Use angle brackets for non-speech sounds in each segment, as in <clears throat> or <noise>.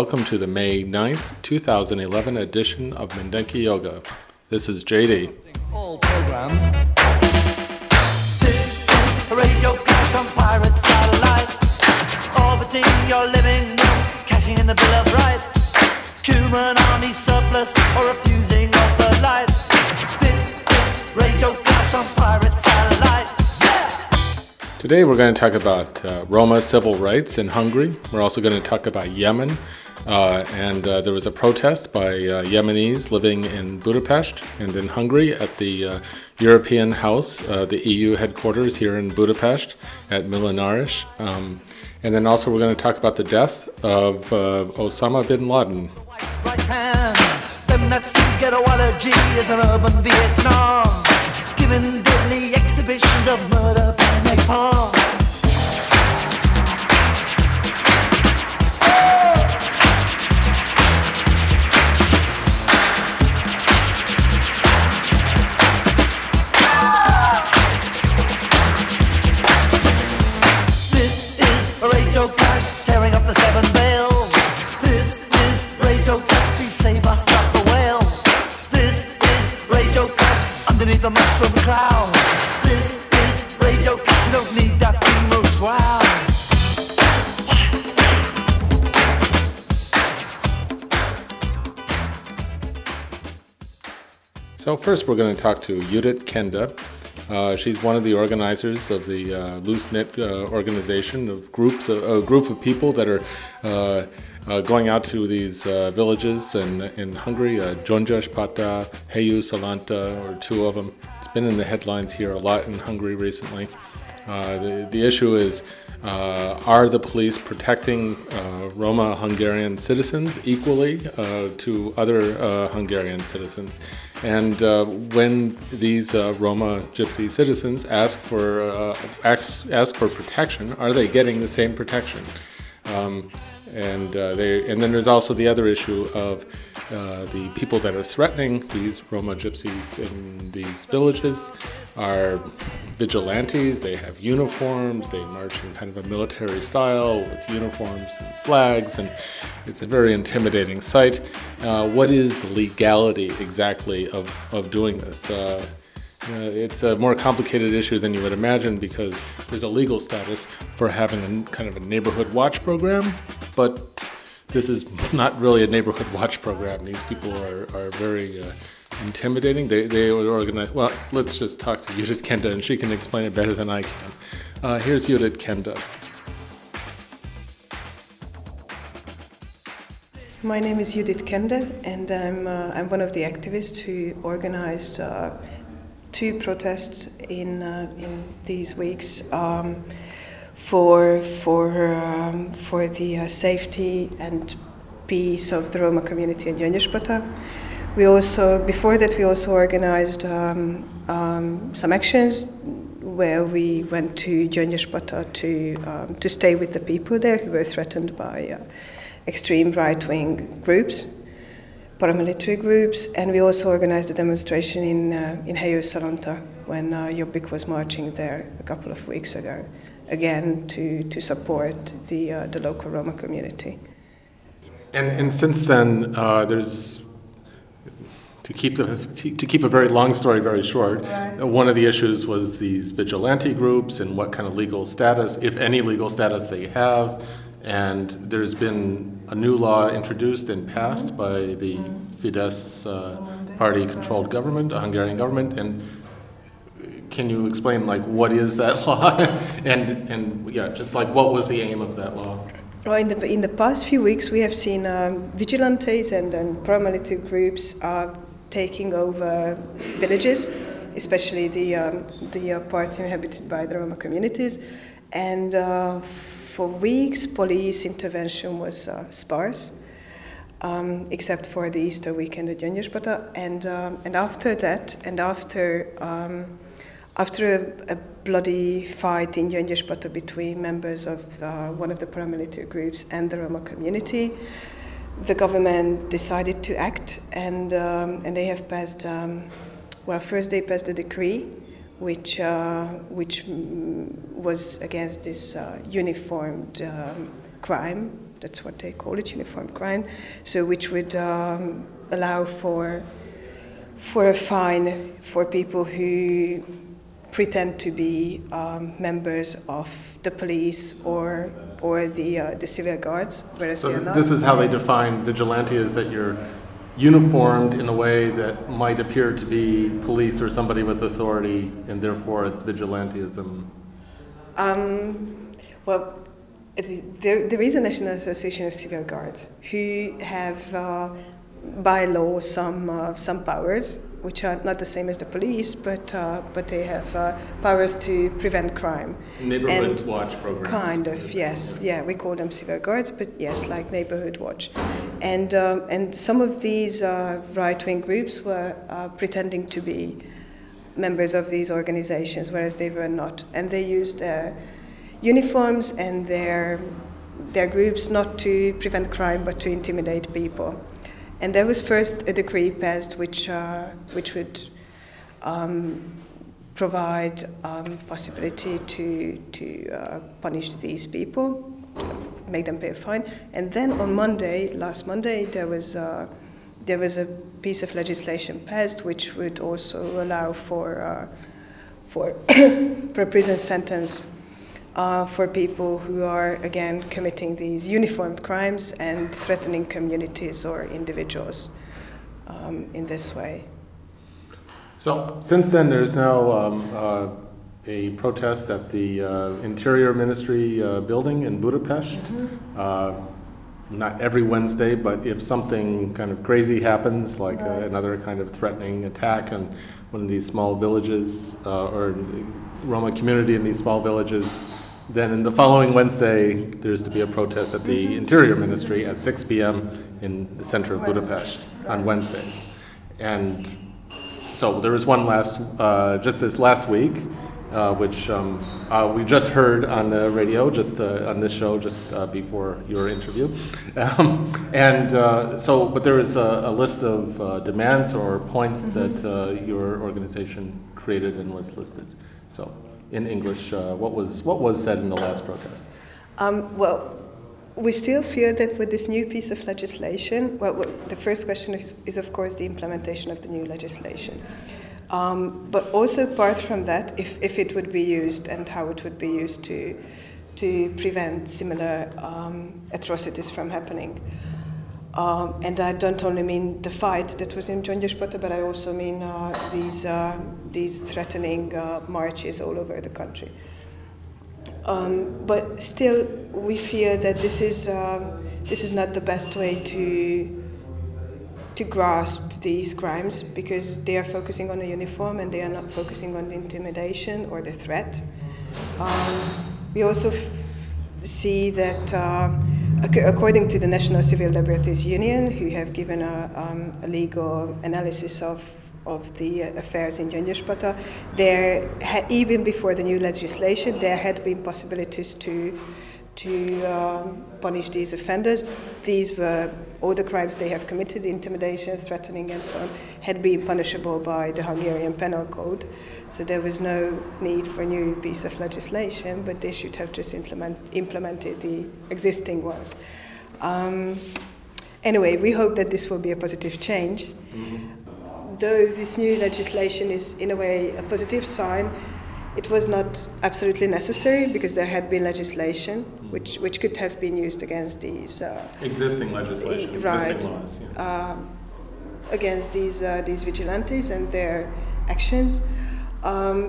Welcome to the May 9th, 2011 edition of Mindenki Joga. This is JD. all programs. This is a radio clash on pirate satellite, orbiting your living room, cashing in the Bill of Rights. Human army surplus or refusing of the lights. This is radio clash on pirate satellite. Today we're going to talk about uh, Roma civil rights in Hungary. We're also going to talk about Yemen. Uh, and uh, there was a protest by uh, Yemenis living in Budapest and in Hungary at the uh, European House, uh, the EU headquarters here in Budapest at Millenáris. Um, and then also we're going to talk about the death of uh, Osama bin Laden. right So first, we're going to talk to Judith Kende. Uh, she's one of the organizers of the uh, Loose Knit uh, organization of groups, a group of people that are uh, uh, going out to these uh, villages in, in Hungary, uh, Pata, Hejőszalonta, or two of them. It's been in the headlines here a lot in Hungary recently. Uh, the, the issue is uh, are the police protecting uh, Roma Hungarian citizens equally uh, to other uh, Hungarian citizens? And uh, when these uh, Roma Gypsy citizens ask for ask, ask for protection, are they getting the same protection? Um, and they, and then there's also the other issue of uh, the people that are threatening these Roma gypsies in these villages are vigilantes. They have uniforms. They march in kind of a military style with uniforms and flags, and it's a very intimidating sight. Uh, what is the legality exactly of, of doing this? Uh, uh, it's a more complicated issue than you would imagine because there's a legal status for having a kind of a neighborhood watch program, but this is not really a neighborhood watch program. These people are, are very uh, intimidating. They, they would organize, well, let's just talk to Judith Kende and she can explain it better than I can. Uh, here's Judith Kende. My name is Judith Kende, and I'm, uh, I'm one of the activists who organized uh, two protests in, uh, in these weeks um, for, for, um, for the uh, safety and peace of the Roma community in Gyöngyöspata. We also, before that, we also organized um, um, some actions where we went to Gyöngyöspata to, um, to stay with the people there who were threatened by uh, extreme right-wing groups, paramilitary groups, and we also organized a demonstration in, uh, in Hejőszalonta when uh, Jobbik was marching there a couple of weeks ago, again to, to support the, uh, the local Roma community. And, and since then, uh, there's to keep the to keep a very long story very short. uh, One of the issues was these vigilante groups and what kind of legal status, if any legal status, they have. And there's been a new law introduced and passed by the Fidesz uh, party-controlled government, the Hungarian government, and can you explain like what is that <laughs> law and and yeah, just like what was the aim of that law? Well, in the, in the past few weeks, we have seen um, vigilantes and, and paramilitary groups are taking over villages, especially the, um, the uh, parts inhabited by the Roma communities. And uh, for weeks, police intervention was uh, sparse. Um, except for the Easter weekend at Gyöngyöspata. And, um, and after that, and after, um, after a, a, bloody fight in Gyöngyöspata between members of uh, one of the paramilitary groups and the Roma community, the government decided to act, and, um, and they have passed, um, well, first they passed a decree which, uh, which was against this uh, uniformed um, crime that's what they call it, uniform crime. So which would um, allow for for a fine for people who pretend to be um, members of the police or or the uh, the civil guards, whereas so they are not. this is how they define vigilante: is that you're uniformed in a way that might appear to be police or somebody with authority, and therefore it's vigilantism. Um, well, there, there is a National Association of Civil Guards who have, uh, by law, some, uh, some powers, which are not the same as the police, but, uh, but they have uh, powers to prevent crime. Neighborhood and watch programs. Kind of, yes. Yeah, we call them civil guards, but yes, like neighborhood watch. And, um, and some of these uh, right wing groups were uh, pretending to be members of these organizations, whereas they were not. And they used their uniforms and their, their groups not to prevent crime but to intimidate people. And there was first a decree passed which, uh, which would um, provide um, possibility to, to uh, punish these people, make them pay a fine. And then on Monday, last Monday, there was, uh, there was a piece of legislation passed which would also allow for, uh, for, <coughs> for a prison sentence uh, for people who are, again, committing these uniformed crimes and threatening communities or individuals um, in this way. So, since then, there's now um, uh, a protest at the uh, Interior Ministry uh, building in Budapest. Mm-hmm. not every Wednesday, but if something kind of crazy happens, like uh, right. another kind of threatening attack on one of these small villages uh, or Roma community in these small villages, then in the following Wednesday, there's to be a protest at the Interior Ministry at 6 p.m. in the center of Budapest on Wednesdays. And so there was one last, uh, just this last week, uh, which um, uh, we just heard on the radio, just uh, on this show, just uh, before your interview. <laughs> Um, and uh, so, but there is a, a list of demands or points mm-hmm. that your organization created and was listed. So in English, uh, what, was, what was said in the last protest? Um, well, we still fear that with this new piece of legislation, well, the first question is, is, of course, the implementation of the new legislation. Um, but also, apart from that, if, if it would be used and how it would be used to, to prevent similar um, atrocities from happening. Um, and I don't only mean the fight that was in Gyöngyöspata, but I also mean uh, these, uh, these threatening uh, marches all over the country. Um, but still, we fear that this is, um, this is not the best way to, to grasp these crimes because they are focusing on the uniform and they are not focusing on the intimidation or the threat. Um, we also f- see that uh, according to the National Civil Liberties Union, who have given a, um, a legal analysis of of the affairs in Gyöngyöspata, there ha- even before the new legislation, there had been possibilities to to um, punish these offenders. These were all the crimes they have committed, intimidation, threatening, and so on, had been punishable by the Hungarian Penal Code. So there was no need for a new piece of legislation, but they should have just implement, implemented the existing ones. Um, anyway, we hope that this will be a positive change. Mm-hmm. Though this new legislation is, in a way, a positive sign, it was not absolutely necessary because there had been legislation which, which could have been used against these uh, existing legislation, right, existing laws, yeah. uh, against these uh, these vigilantes and their actions. Um,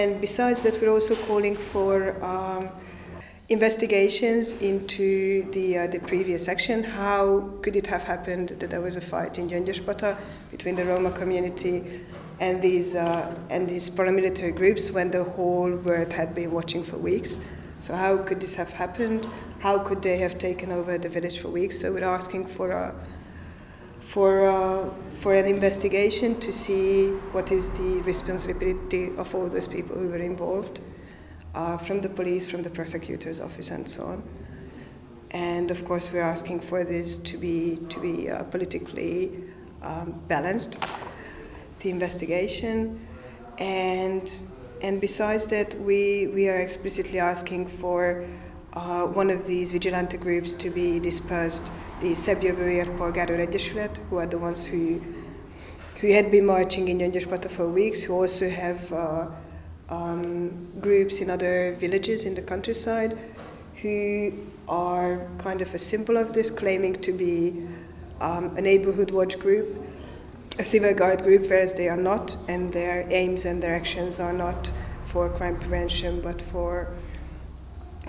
And besides that, we're also calling for um, investigations into the, uh, the previous action. How could it have happened that there was a fight in Gyöngyöspata between the Roma community and these, uh, and these paramilitary groups when the whole world had been watching for weeks? So, how could this have happened? How could they have taken over the village for weeks? So, we're asking for a for, uh, for an investigation to see what is the responsibility of all those people who were involved, uh, from the police, from the prosecutor's office, and so on. And of course, we're asking for this to be, to be uh, politically um, balanced, the investigation. And, and besides that, we, we are explicitly asking for uh, one of these vigilante groups to be dispersed the Szebbjövőért Polgárőr Egyesület, who are the ones who, who had been marching in Gyöngyöspata for weeks, who also have uh, um, groups in other villages in the countryside, who are kind of a symbol of this, claiming to be um, a neighborhood watch group, a civil guard group, whereas they are not, and their aims and their actions are not for crime prevention, but for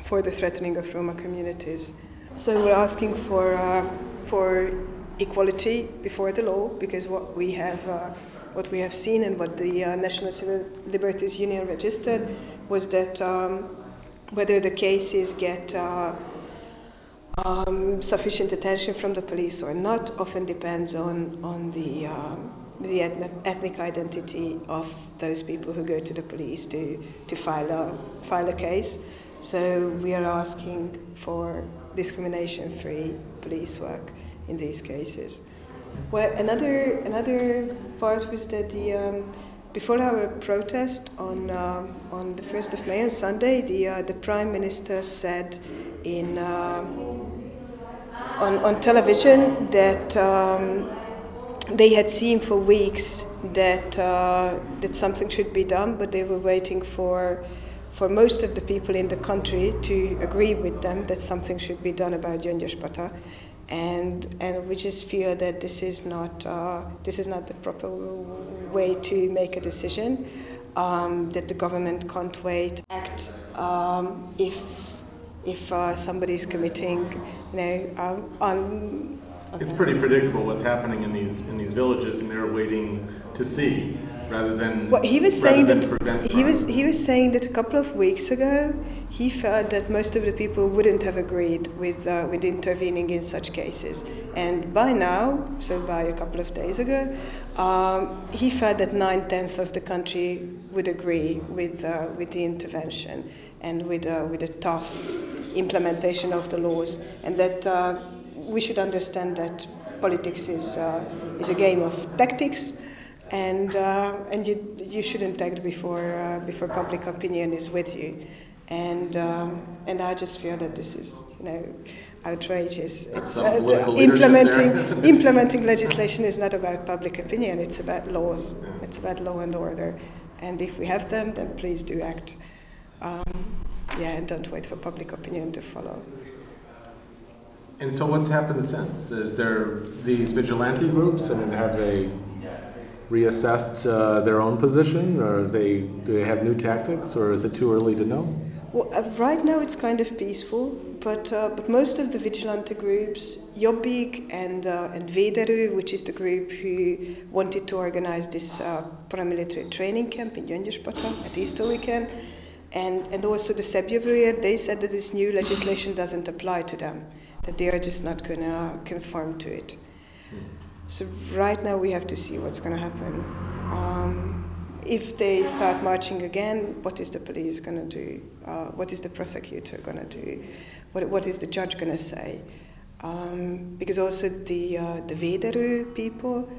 for the threatening of Roma communities. So we're asking for, uh, for equality before the law because what we have, uh, what we have seen and what the uh, National Civil Liberties Union registered was that um, whether the cases get uh, um, sufficient attention from the police or not often depends on, on the, um, the ethnic identity of those people who go to the police to, to file, a, file a case. So we are asking for discrimination free police work in these cases. Well, another, another part was that the, um, before our protest on, um, on the 1st of May, on Sunday, the, uh, the Prime Minister said in, uh, on, on television that um, they had seen for weeks that, uh, that something should be done, but they were waiting for for most of the people in the country to agree with them that something should be done about Gyöngyöspata. And, and we just feel that this is not, uh, this is not the proper way to make a decision, um, that the government can't wait, act um, if, if uh, somebody is committing, you know, um, on, It's pretty predictable what's happening in these, in these villages, and they're waiting to see rather than well, he was saying that he was he was saying that a couple of weeks ago he felt that most of the people wouldn't have agreed with uh, with intervening in such cases, and by now, so by a couple of days ago, um, he felt that nine tenths of the country would agree with uh, with the intervention and with uh, with a tough implementation of the laws, and that uh, we should understand that politics is uh, is a game of tactics and uh, and you you shouldn't act before uh, before public opinion is with you, and um, and I just feel that this is you know outrageous. It's uh, implementing implementing legislation is not about public opinion. It's about laws. Yeah. It's about law and order, and if we have them, then please do act. Um, yeah, and don't wait for public opinion to follow. And so, what's happened since? Is there these vigilante groups, and have they reassessed uh, their own position, or they do they have new tactics, or is it too early to know? Well, uh, right now it's kind of peaceful, but uh, but most of the vigilante groups, Jobbik and uh, and Véderő, which is the group who wanted to organize this uh, paramilitary training camp in Gyöngyöspata at Easter weekend, and and also the Szebbjövőért, they said that this new legislation doesn't apply to them, that they are just not going to conform to it. So right now we have to see what's going to happen. Um, if they start marching again, what is the police going to do? Uh, what is the prosecutor going to do? What, what is the judge going to say? Um, because also the uh, the Véderő people,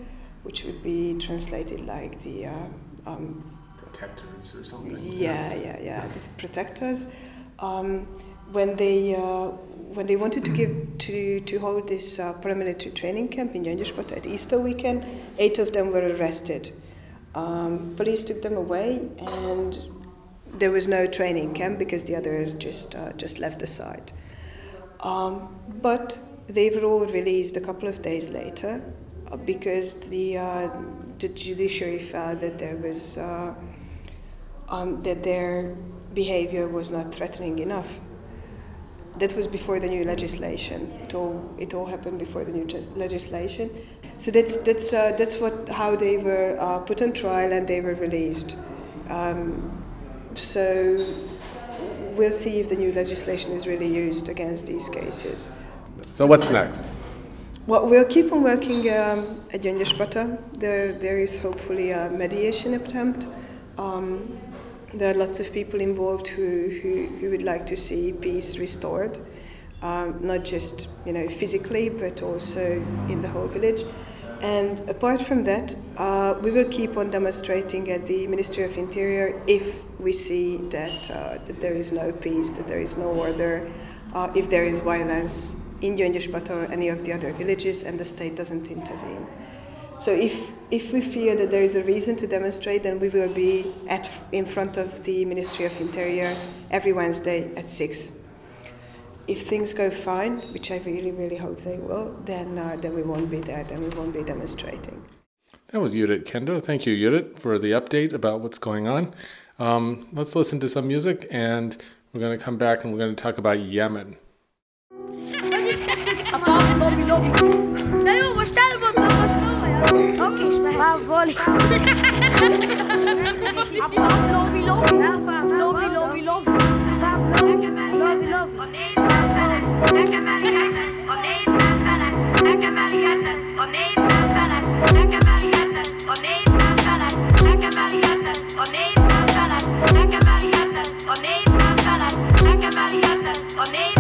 which would be translated like the uh, um, protectors or something. Yeah, yeah, yeah, the protectors. Um, when they uh, when they wanted to give to, to hold this uh, paramilitary training camp in Gyöngyöspata at Easter weekend, eight of them were arrested. Um, police took them away, and there was no training camp because the others just uh, just left the site. Um, but they were all released a couple of days later uh, because the uh, the judiciary felt that there was uh, um, that their behavior was not threatening enough. That was before the new legislation. It all, it all happened before the new legislation. So that's, that's, uh, that's what, how they were uh, put on trial and they were released. Um, so we'll see if the new legislation is really used against these cases. So what's next? Well, we'll keep on working um, at Gyöngyöspata. There, there is hopefully a mediation attempt. Um, there are lots of people involved who, who, who would like to see peace restored, um, not just you know physically, but also in the whole village. And apart from that, uh, we will keep on demonstrating at the Ministry of Interior if we see that, uh, that there is no peace, that there is no order, uh, if there is violence in Gyöngyöspata or any of the other villages and the state doesn't intervene. So if, if we feel that there is a reason to demonstrate, then we will be at, in front of the Ministry of Interior every Wednesday at 6 if things go fine, which I really, really hope they will, then, uh, then we won't be there, then we won't be demonstrating. That was Judith Kende. Thank you, Judith, for the update about what's going on. Um, let's listen to some music, and we're going to come back and we're going to talk about Yemen. <laughs> <laughs> Amazing.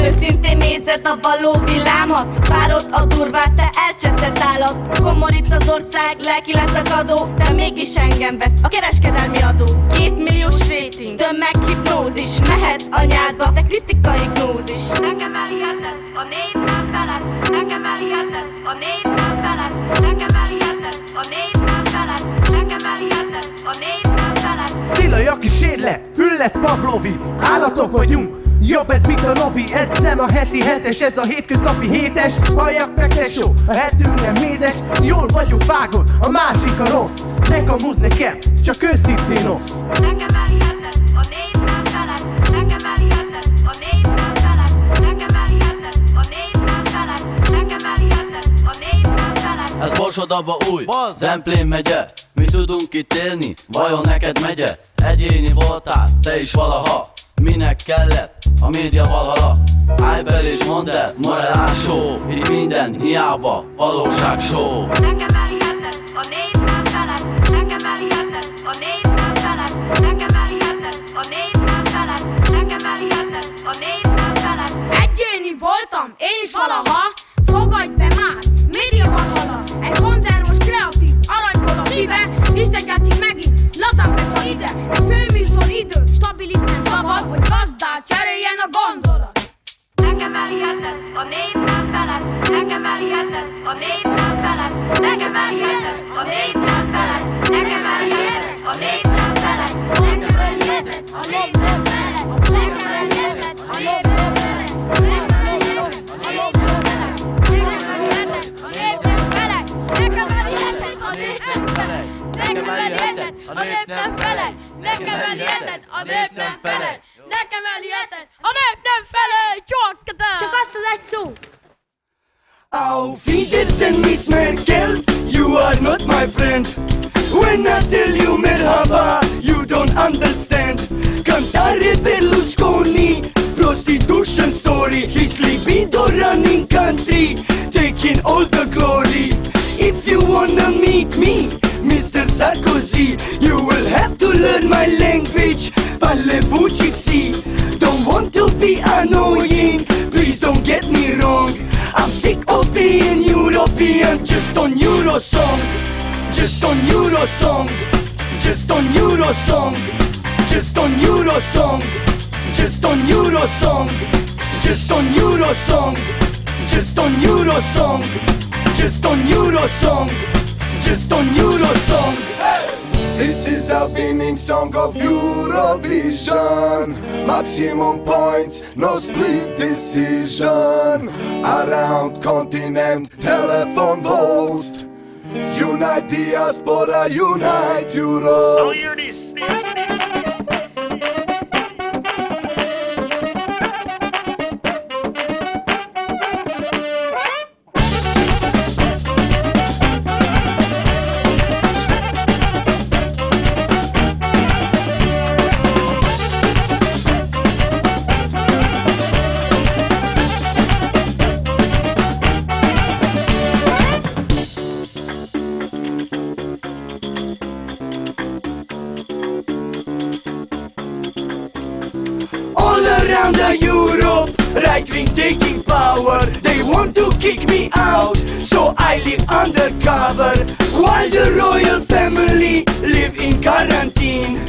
Őszintén nézed a való villámat Várod a durvát, te elcseszett állat. Komor itt az ország, lelki adó De mégis engem vesz. A kereskedelmi adó Két milliós rating, tömeghipnózis Mehetsz anyádba, te kritikai gnózis. Nekem elhiheted, a nép nem feled. Nekem elhiheted, a nép nem feled. Nekem elhiheted, a nép nem feled. Nekem elhiheted, a nép nem feled. Szilaj a kísérlet, füllet Pavlovi. Állatok vagyunk, Jobb ez, mint a novi, ez nem a heti hetes, ez a hétköznapi hétes. Halljak meg tesó, a hetünk nem mézes Jól vagyok, vágod, a másik a rossz. Ne kamuzz nekem, csak őszintén rossz. Nekem elhiheted, a nép nem feled. Nekem elhiheted, a nép nem feled. Nekem elhiheted, a nép nem feled. Nekem elhiheted, a nép nem feled. Ez Borsodaba új, Zemplén megye. Mi tudunk itt élni, vajon neked megye? Egyéni voltál, te is valaha Minek kellett a média valhala Állj fel és mondd el, morálás show Így minden hiába, valóság show Nekem elhiheted, a nép nem feled. Nekem elhiheted, a nép nem feled. Nekem elhiheted, a nép nem feled. Nekem elhiheted, a nép nem feled. Egyéni voltam, én is valaha. Fogadj be már, média valhala Egy konzervos kreatív, aranyból a szíve. Isten játszik megint, lazán becsa ide. Egy idő, stabil nem szabad Hogy gazdát cseréljen a gondolat. Nekem elhiheted, a nép nem feled. Nekem elhiheted, a nép nem feled. Nekem elhiheted, a nép nem feled. Nekem elhiheted, a nép nem feled. Nekem elhiheted, a nép nem feled feled Nekem elhiheted, a nép nem feled Csak Csak azt az egy szó Auf Wiedersehen, Miss Merkel, you are not my friend. When I tell you merhaba, you don't understand. Cantare Berlusconi, prostitution story, He's his libido running country, taking all the glory. If you wanna meet me, Mr. Sarkozy, you will have to learn my language. Parlez-vous gypsy? Don't want to be annoying, please don't get me wrong. I'm sick of being European, just on Eurosong, just on Eurosong, just on Eurosong, just on Eurosong, just on Eurosong, just on Eurosong, just on Eurosong, just on Eurosong, just on Eurosong. This is our winning song of Eurovision. Maximum points, no split decision. Around continent, telephone vote. Unite diaspora, unite Europe. I'll hear this. All right wing taking power. They want to kick me out, so I live undercover. While the royal family live in quarantine.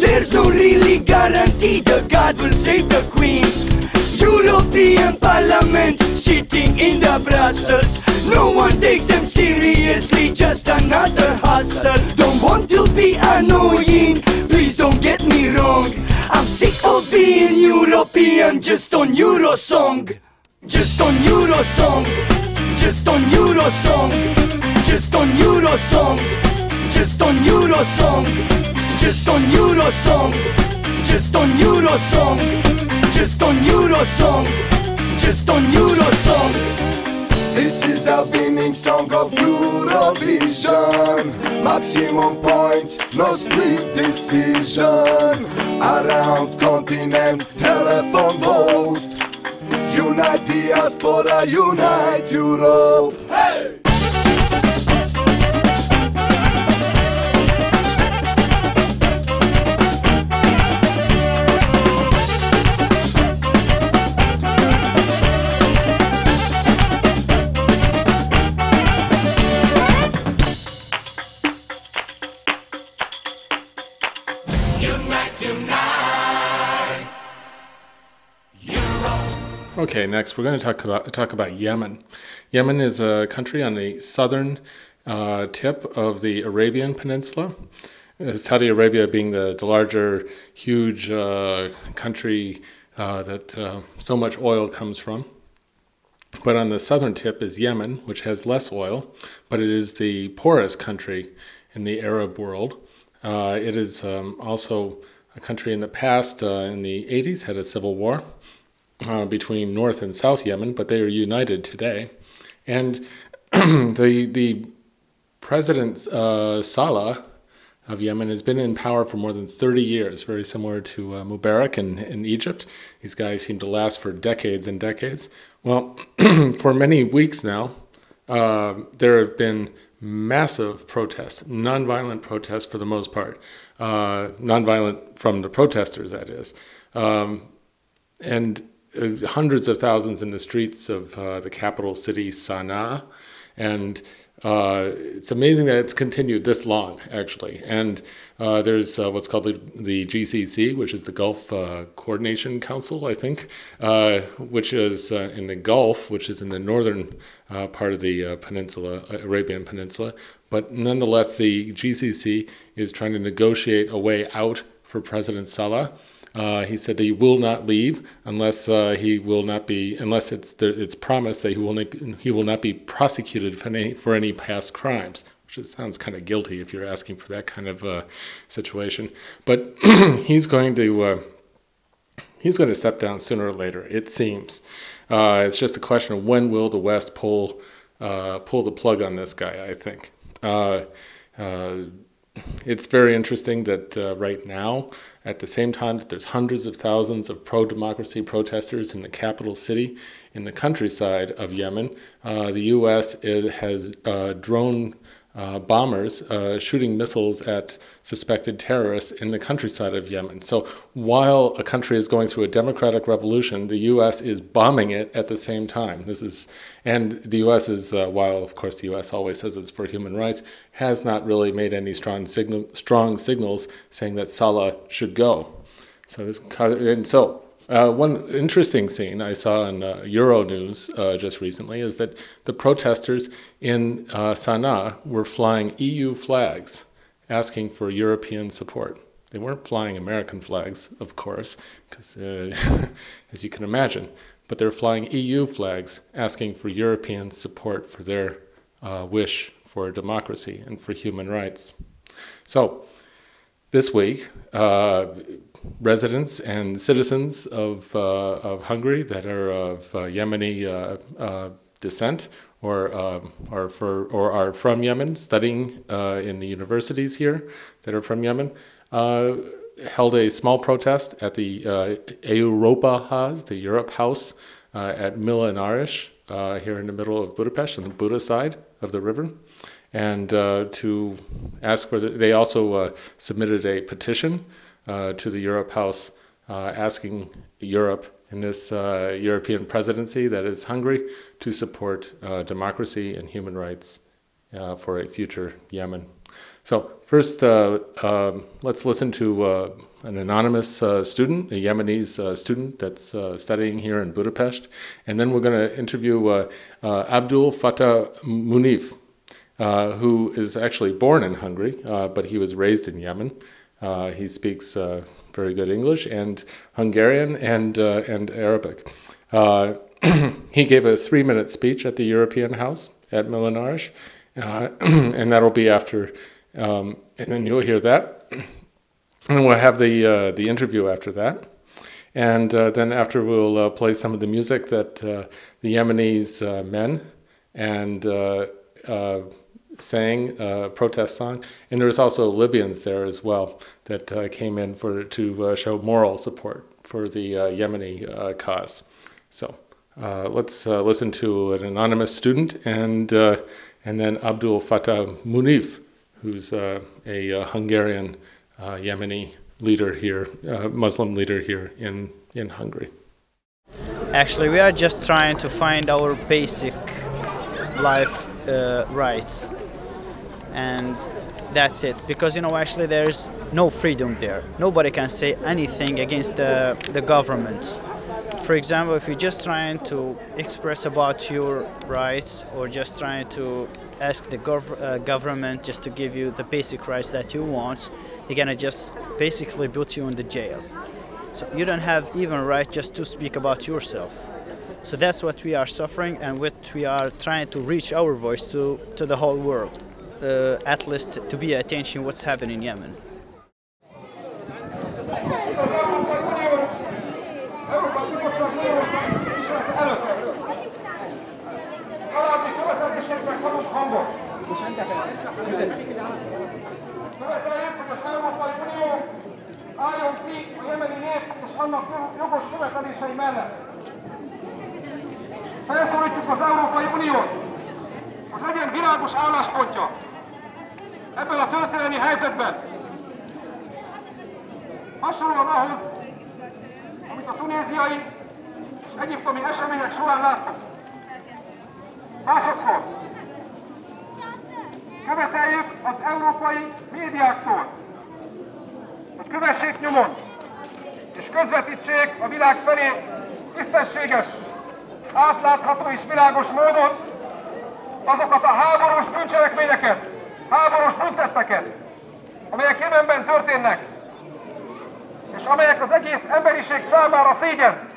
There's no really guarantee the God will save the Queen. European Parliament sitting in the Brussels. No one takes them seriously, just another hustle. Don't want to be annoying, please don't get me wrong. I'm sick of being European, just on Eurosong. Just on Eurosong. Just on Eurosong. Just on Eurosong. Just on Eurosong. Just on Eurosong. Just on Eurosong. Just on Eurosong. Just on Eurosong. This is a winning song of Eurovision. Maximum points, no split decision. Around continent, telephone vote. Unite diaspora, unite Europe. Hey! Okay, next we're going to talk about talk about Yemen. Yemen is a country on the southern uh, tip of the Arabian Peninsula. Uh, Saudi Arabia being the, the larger, huge uh, country uh, that uh, so much oil comes from. But on the southern tip is Yemen, which has less oil, but it is the poorest country in the Arab world. Uh, it is um, also a country in the past, in the 80s, had a civil war uh, between North and South Yemen, but they are united today. And <clears throat> the the President uh, Saleh of Yemen has been in power for more than 30 years, very similar to uh, Mubarak in, in Egypt. These guys seem to last for decades and decades. Well, <clears throat> for many weeks now, uh, there have been massive protests, nonviolent protests for the most part, uh, nonviolent from the protesters, that is. Um, and hundreds of thousands in the streets of uh, the capital city, Sana'a. And uh, it's amazing that it's continued this long, actually. And uh, there's uh, what's called the, the GCC, which is the Gulf uh, Coordination Council, I think, uh, which is uh, in the Gulf, which is in the northern uh, part of the uh, peninsula, uh, Arabian Peninsula. But nonetheless, the GCC is trying to negotiate a way out for President Saleh. Uh, he said that he will not leave unless uh, he will not be unless it's it's promised that he will not, he will not be prosecuted for any for any past crimes. Which sounds kind of guilty if you're asking for that kind of uh, situation. But <clears throat> he's going to uh, he's going to step down sooner or later. It seems. Uh, it's just a question of when will the West pull uh, pull the plug on this guy. I think. It's very interesting that right now, at the same time that there's hundreds of thousands of pro-democracy protesters in the capital city, in the countryside of Yemen, uh, the U.S. is, has uh, drone uh, bombers uh, shooting missiles at suspected terrorists in the countryside of Yemen. So while a country is going through a democratic revolution, the U.S. is bombing it at the same time. This is, and the U.S. is, uh, while of course the U.S. always says it's for human rights, has not really made any strong signal, strong signals saying that Saleh should go. So this, and so uh, one interesting scene I saw on uh, Euronews uh, just recently is that the protesters in uh, Sana'a were flying EU flags asking for European support. They weren't flying American flags, of course, because uh, <laughs> as you can imagine, but they're flying EU flags asking for European support for their uh, wish for democracy and for human rights. So, this week, uh, residents and citizens of, uh, of Hungary that are of uh, Yemeni uh, descent or um, are for or are from Yemen, studying uh, in the universities here that are from Yemen, uh, held a small protest at the uh, Europa House, the Europe House, at Mila here in the middle of Budapest, on the Buda side of the river, and uh, to ask for. The, they also uh, submitted a petition uh, to the Europe House, uh, asking Europe in this uh, European presidency that is Hungary to support uh, democracy and human rights for a future Yemen. So first, um, let's listen to an anonymous student, a Yemenis student that's studying here in Budapest, and then we're going to interview Abdul Fattah Munif, uh, who is actually born in Hungary, uh, but he was raised in Yemen. Uh, he speaks uh, very good English and Hungarian and and Arabic. <clears throat> He gave a three-minute speech at the European House at Millenáris, <clears throat> and that'll be after, um, and then you'll hear that, <clears throat> and we'll have the the interview after that. And uh, then after we'll uh, play some of the music that uh, the Yemenis men and sang a protest song, and there was also Libyans there as well that uh, came in for to uh, show moral support for the uh, Yemeni uh, cause. So uh, let's listen to an anonymous student and and then Abdul Fattah Munif, who's a Hungarian Yemeni leader here, Muslim leader here in in Hungary. Actually, we are just trying to find our basic life uh, rights, and that's it. Because you know, actually, there's no freedom there. Nobody can say anything against the the government. For example, if you're just trying to express about your rights, or just trying to ask the gov- uh, government just to give you the basic rights that you want, they're gonna just basically put you in the jail. So you don't have even right just to speak about yourself. So that's what we are suffering and what we are trying to reach our voice to, to the whole world. Uh, at least to be attention what's happening in Yemen. Felszólítjuk az Európai Uniót, hogy legyen világos álláspontja ebben a történelmi helyzetben. Hasonlóan ahhoz, amit a tunéziai és egyiptomi események során láttunk. Másodszor, követeljük az európai médiáktól, hogy kövessék nyomon és közvetítsék a világ felé tisztességes, átlátható és világos módon azokat a háborús bűncselekményeket, háborús büntetteket, amelyek Jemenben történnek, és amelyek az egész emberiség számára szégyen,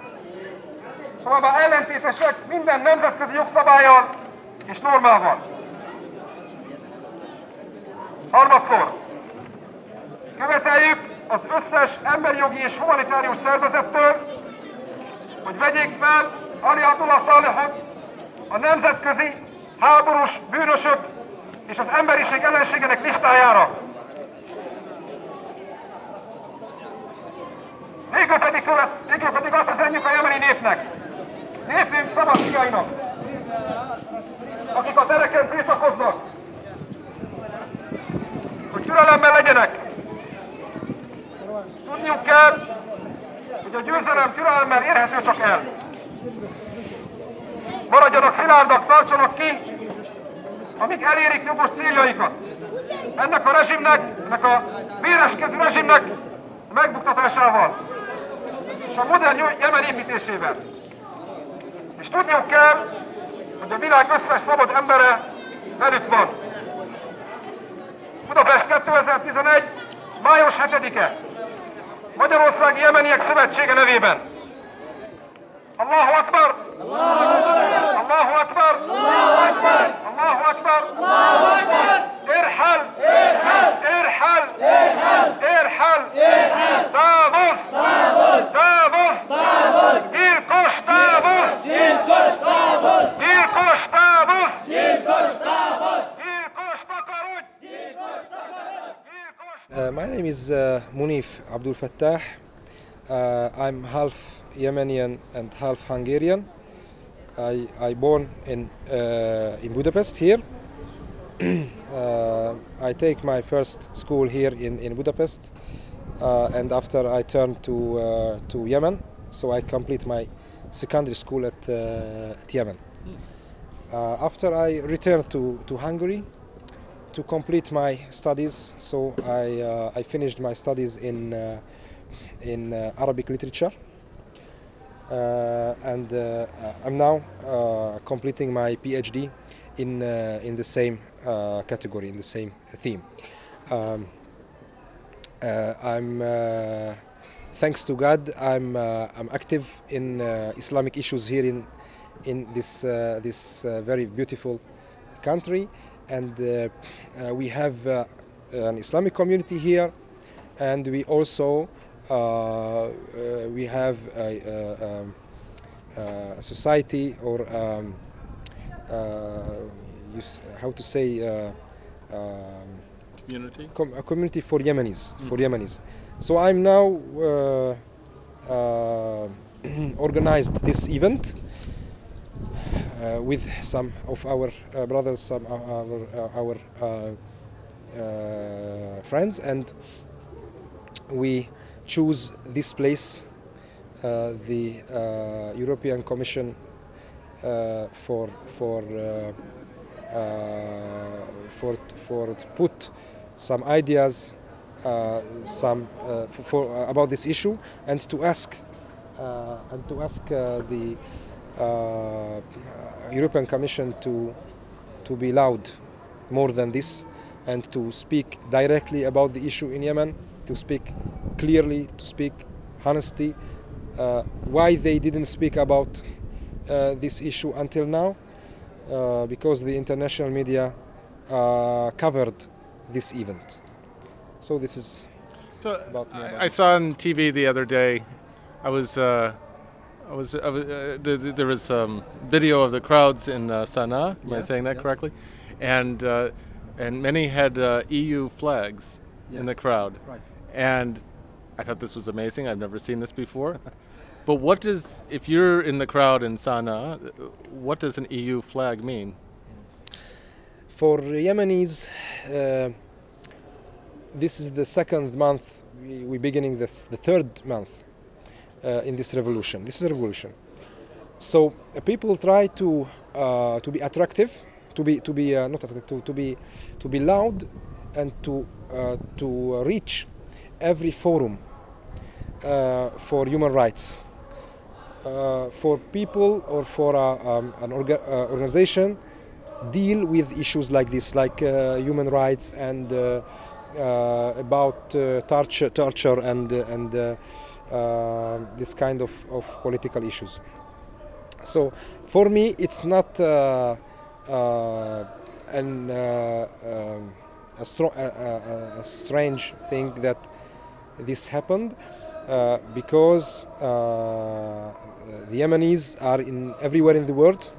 továbbá ellentétesek minden nemzetközi jogszabályal és normával. Harmadszor, követeljük az összes emberi jogi és humanitárius szervezettől, hogy vegyék fel Ali Abdullah Salehot a nemzetközi háborús bűnösök és az emberiség ellenségének listájára. Végül pedig, követ, végül pedig azt üzenjük a jemeni népnek, népünk szabad fiainak, akik a tereken tiltakoznak, hogy türelemmel legyenek. Tudniuk kell, hogy a győzelem türelemmel érhető csak el. Maradjanak szilárdak, tartsanak ki, amíg elérik jogos céljaikat. Ennek a rezsimnek, ennek a véreskező rezsimnek a megbuktatásával és a modern Jemen építésével. És tudniuk kell, hogy a világ összes szabad embere velük van. Budapest 2011. május 7-e. Magyarországi Jemeniek Szövetsége nevében. الله أكبر. الله أكبر. الله أكبر. الله أكبر الله أكبر إرحل. إرحل. إرحل. ارحل ارحل ارحل طابوس طابوس طابوس طابوس دير كوش طابوس دير كوش طابوس دير كوش طابوس دير كوش طابوس Uh, My name is uh, Munif Abdul Fattah. Uh, I'm half Yemeni and half Hungarian. I, I born in uh, in Budapest here. <clears throat> uh, I take my first school here in, in Budapest, uh, and after I turn to uh, to Yemen, so I complete my secondary school at, uh, at Yemen. Uh, after I return to, to Hungary to complete my studies, so I, I finished my studies in, in Arabic literature. Uh, and uh, I'm now uh, completing my PhD in, uh, in the same uh, category, in the same theme. Um, uh, I'm, thanks to God, I'm, I'm active in Islamic issues here in, in this, this very beautiful country. And we have an Islamic community here, and we also we have a, a, um, uh, a society or um, uh, how to say uh, um, Community? com- a community for Yemenis for Yemenis. So I'm now uh, uh, <clears throat> organized this event uh, with some of our uh, brothers, some of our uh, our uh, uh, friends, and we choose this place, uh, the uh, European Commission uh, for for uh, uh, for for put some ideas, uh, some for, about this issue, and to ask and to ask the European Commission to to be loud more than this, and to speak directly about the issue in Yemen, to speak clearly, to speak honesty, uh, why they didn't speak about uh, this issue until now, uh, because the international media uh, covered this event. So this is So about. I, I saw on TV the other day. I was, uh, I was, I was uh, the, the, there was um, video of the crowds in uh, Sana'a. Am I saying that yeah. correctly? And uh, and many had uh, EU flags in the crowd. right. And I thought this was amazing. I've never seen this before. <laughs> but what does, if you're in the crowd in Sana'a, what does an EU flag mean? For Yemenis, uh, this is the second month. We, we beginning this, the third month uh, in this revolution. This is a revolution. So uh, people try to uh, to be attractive, to be to be uh, not attractive, to, to be to be loud, and to uh, to reach every forum for human rights. Uh, for people or for uh, um, an orga- uh, organization deal with issues like this, like uh, human rights and uh, uh, about uh, torture, torture and uh, and uh, uh, this kind of, of political issues. So for me, it's not uh, uh, an uh, um, a, a, a strange thing that this happened uh, because uh, the Yemenis are in everywhere in the world.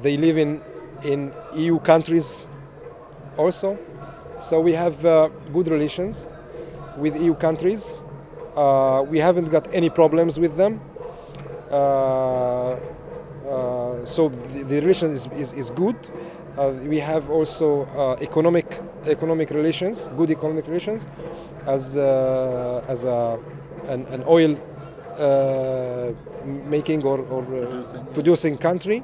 They live in in EU countries also. So we have uh, good relations with EU countries. Uh, we haven't got any problems with them. Uh, so the, the relation is, is, is good. Uh, we have also uh, economic economic relations, good economic relations, as uh, as a an, an oil uh, making or, or uh, producing country.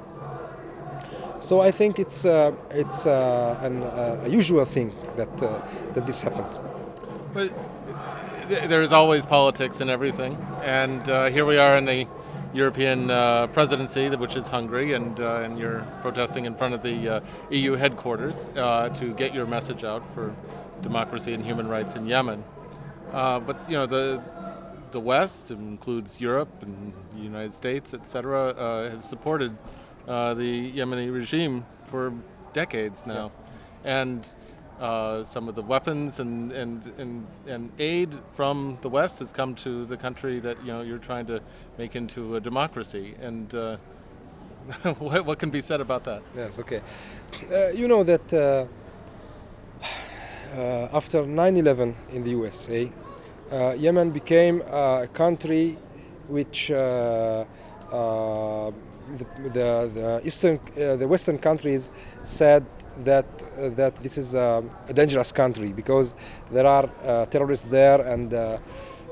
So I think it's uh, it's uh, an, uh, a usual thing that uh, that this happened. But there's always politics in everything, and uh, here we are in the European uh, presidency, which is Hungary, and uh, and you're protesting in front of the uh, EU headquarters uh, to get your message out for democracy and human rights in Yemen. Uh, but you know the the West includes Europe and the United States, etc., uh, has supported uh, the Yemeni regime for decades now, and uh, some of the weapons and, and, and, and aid from the West has come to the country that you know you're trying to make into a democracy. And uh, <laughs> what, what can be said about that? Yes, okay. Uh, you know that uh, <sighs> uh, after 9/11 in the USA, Yemen became a country which uh, uh, the, the, the eastern, uh, the Western countries said that uh, that this is a, a dangerous country because there are uh, terrorists there and uh,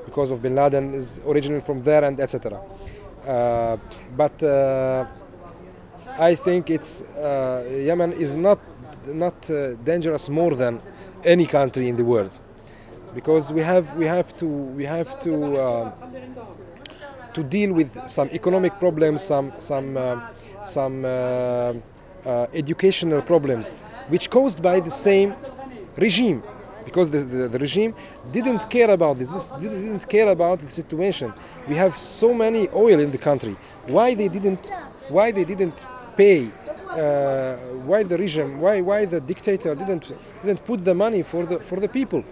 because of Bin Laden is originally from there and etc. Uh, but uh, I think it's uh, Yemen is not not uh, dangerous more than any country in the world because we have we have to we have to uh, to deal with some economic problems, some some uh, some uh, educational problems, which caused by the same regime, because the, the, the regime didn't care about this, this, didn't care about the situation. We have so many oil in the country. Why they didn't? Why they didn't pay? Uh, why the regime? Why why the dictator didn't didn't put the money for the for the people?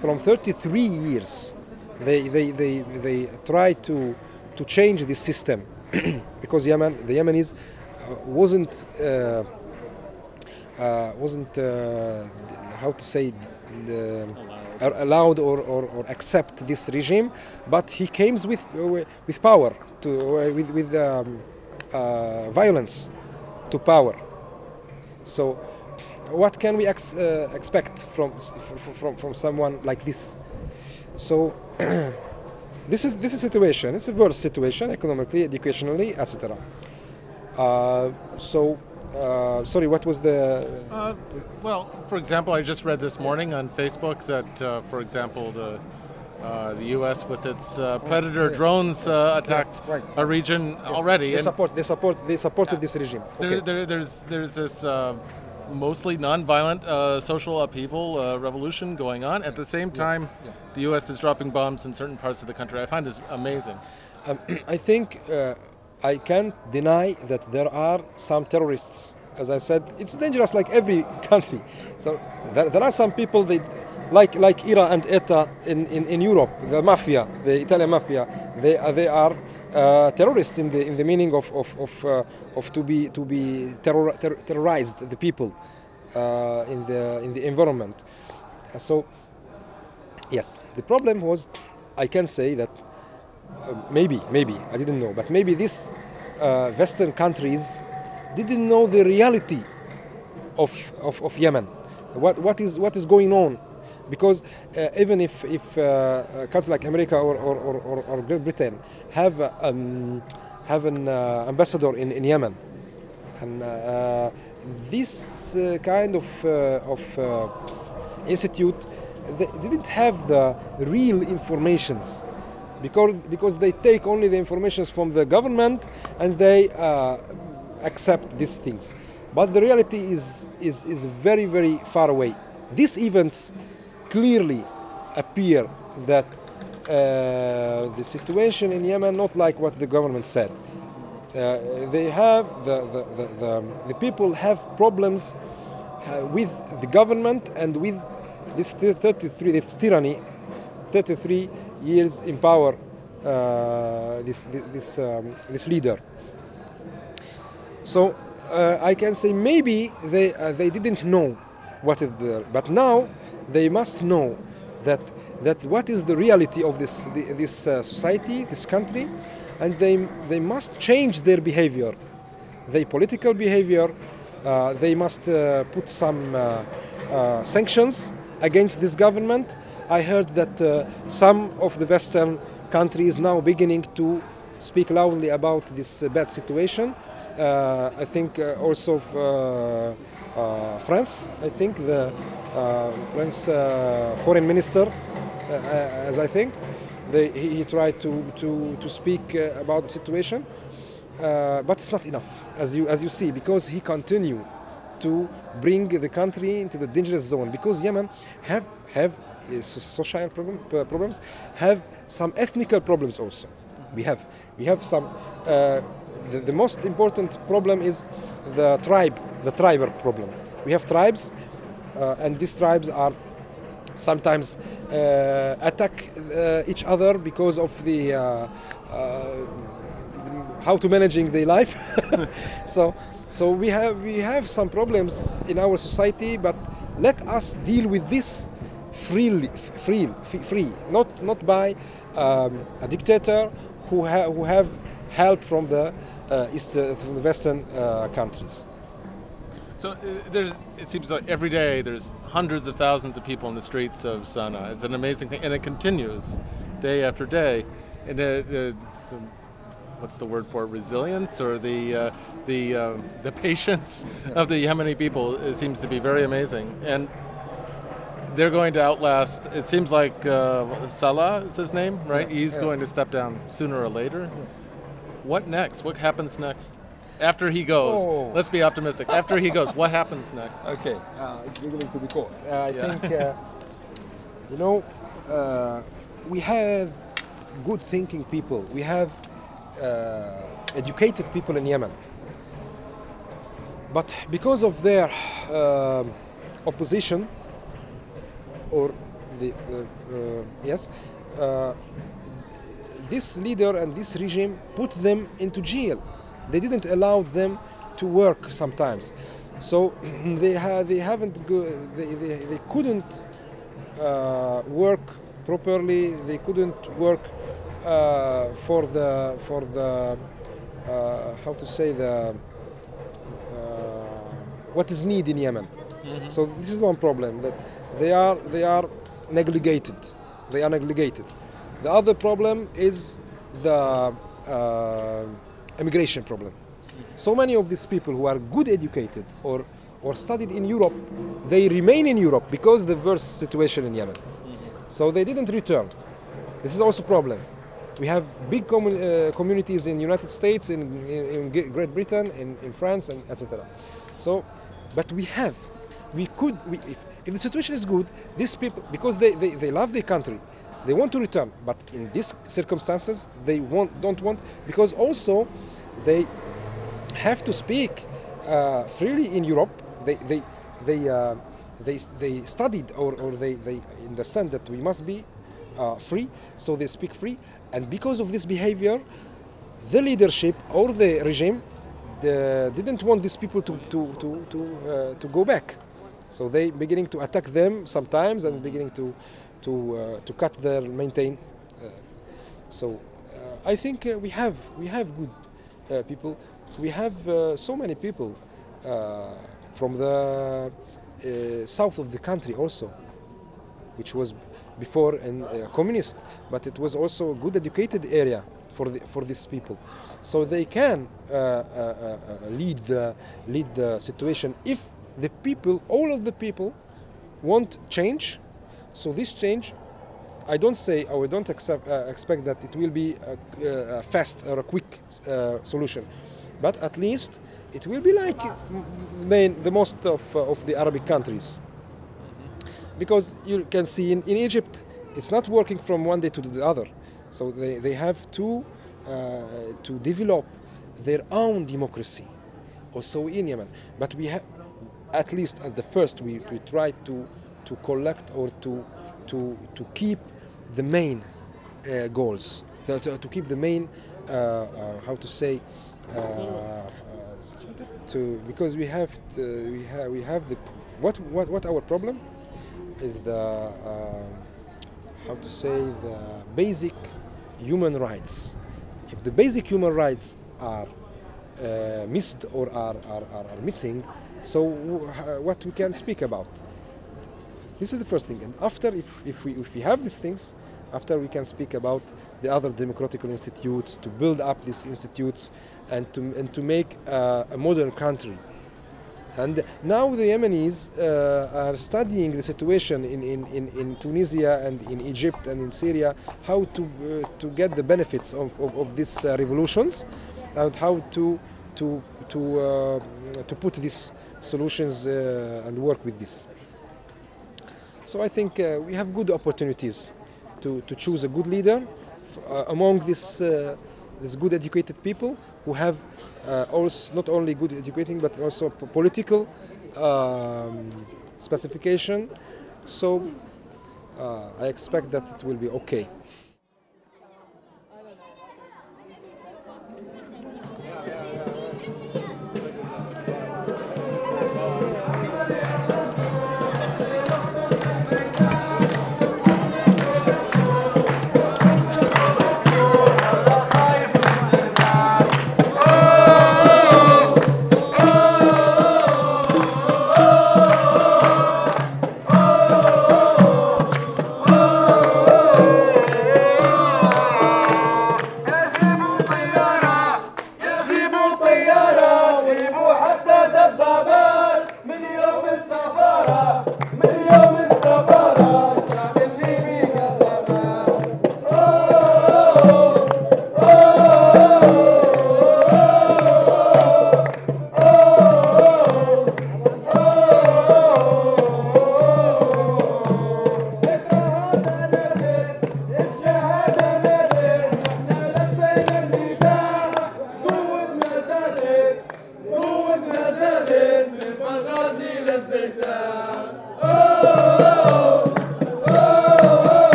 From 33 years, they they they, they try to to change this system <clears throat> because Yemen the Yemenis uh, wasn't uh, uh, wasn't uh, how to say the, are allowed or, or, or accept this regime, but he came with with power to uh, with with um, uh, violence to power. So, what can we ex- uh, expect from, from from someone like this? So. <clears throat> this is this is situation. It's a worse situation economically, educationally, etc. Uh, so, uh, sorry, what was the? Uh, well, for example, I just read this morning on Facebook that, uh, for example, the uh, the U.S. with its uh, Predator yeah. drones uh, attacked right. a region Yes, already. They support. They support. They supported this regime. there, Okay. there, there's there's this uh, mostly non-violent uh, social upheaval uh, revolution going on. At the same time, the U.S. is dropping bombs in certain parts of the country. I find this amazing. Um, <clears throat> I think uh, I can't deny that there are some terrorists. As I said, it's dangerous like every <laughs> country. So there, there are some people they like like IRA and ETA in, in, in Europe, the mafia, the Italian mafia. They they are uh, terrorists in the in the meaning of of of, uh, of to be to be terror, ter- terrorized the people uh, in the in the environment. Uh, so yes, the problem was I can say that uh, maybe, maybe, I didn't know, but maybe these uh, Western countries didn't know the reality of, of, of Yemen. What, what, is, what is going on? Because uh, even if, if uh, a country like America or, or, or, or, Great Britain have, uh, um, have an uh, ambassador in, in Yemen, and uh, this uh, kind of, uh, of uh, institute, they didn't have the real informations because, because they take only the informations from the government and they uh, accept these things. But the reality is, is, is very, very far away. These events clearly appear that uh, the situation in Yemen not like what the government said. Uh, they have the, the, the, the, the people have problems uh, with the government and with this 33 this tyranny 33 years in power uh, this this um, this leader so uh, I can say maybe they uh, they didn't know what is there but now they must know that that what is the reality of this this uh, society this country and they they must change their behavior their political behavior uh, they must uh, put some uh, uh, sanctions against this government. I heard that uh, some of the Western countries now beginning to speak loudly about this bad situation. I think also France. I think the French uh, foreign minister, uh, as I think, they, he, tried to to to speak uh, about the situation. Uh, but it's not enough, as you as you see, because he continued to bring the country into the dangerous zone. Because Yemen have have uh, social problem, uh, problems, have some ethnical problems also. We have we have some. Uh, the, the most important problem is the tribe, the tribal problem. We have tribes, uh, and these tribes are sometimes uh, attack uh, each other because of the uh, uh, how to managing their life. <laughs> so, so we have we have some problems in our society, but let us deal with this freely, free, free, not not by um, a dictator who ha- who have help from the uh, east, uh, from the Western uh, countries. So uh, there's, it seems like every day there's hundreds of thousands of people in the streets of Sana'a. It's an amazing thing, and it continues day after day. And the, the, the what's the word for it? Resilience or the uh, the uh, <laughs> the patience of the Yemeni people it seems to be very amazing. And they're going to outlast. It seems like uh, Saleh is his name, right? Yeah, He's yeah. going to step down sooner or later. What next? What happens next? After he goes, Oh. let's be optimistic. After he goes, what happens next? Okay, uh, it's beginning to be cold. Uh, I Yeah. think, uh, you know, uh, we have good thinking people. We have uh, educated people in Yemen. But because of their um opposition, or the, uh, uh, yes, uh, this leader and this regime put them into jail. They didn't allow them to work sometimes, so <clears throat> they ha- they haven't go- they, they, they couldn't uh, work properly. They couldn't work uh, for the for the uh, how to say the uh, what is needed in Yemen. So this is one problem that they are they are neglected. They are neglected. The other problem is the uh, immigration problem. So many of these people who are good educated or or studied in Europe, they remain in Europe because the worse situation in Yemen. So they didn't return. This is also a problem. We have big uh, communities in United States, in, in, in Great Britain, in, in France, and etc. So, but we have, we could, we, if, if the situation is good, these people, because they, they, they love their country, they want to return. But in these circumstances, they don't want, because also they have to speak uh, freely in Europe. They, they, they, uh, they, they studied or, or they, they understand that we must be uh, free, so they speak free. And because of this behavior, the leadership or the regime the, didn't want these people to, to, to, to, uh, to go back. So they beginning to attack them sometimes and beginning to, to, uh, to cut their maintain. Uh, so uh, I think we have we have good people. We have so many people from the south of the country also, which was before uh, communist, but it was also a good educated area for the, for these people. So they can uh, uh, uh, lead the lead the situation if the people, all of the people, want change. So this change I don't say I don't accept, uh, expect that it will be a, a fast or a quick uh, solution, but at least it will be like main, the most of, uh, of the Arabic countries. Because you can see in, in Egypt, it's not working from one day to the other. So they, they have to, uh, to develop their own democracy, also in Yemen. But we have, at least at the first, we, we try to, to collect or to, to, to keep the main uh, goals, to, to, keep the main, uh, uh, how to say, uh, uh, to because we have to, we have we have the what what what our problem is the how to say the basic human rights. If the basic human rights are uh, missed or are, are, are, missing, so what we can speak about? This is the first thing. And after, if, if, we, if we have these things, after we can speak about the other democratical institutes, to build up these institutes and to, and to make uh, a modern country. And now the Yemenis uh, are studying the situation in, in, in, in Tunisia and in Egypt and in Syria, how to, uh, to get the benefits of, of, of these uh, revolutions and how to, to, to, uh, to put these solutions uh, and work with this. So I think uh, we have good opportunities to, to choose a good leader uh, among this, uh, these good educated people who have uh, also not only good educating but also political um, specification. So uh, I expect that it will be okay.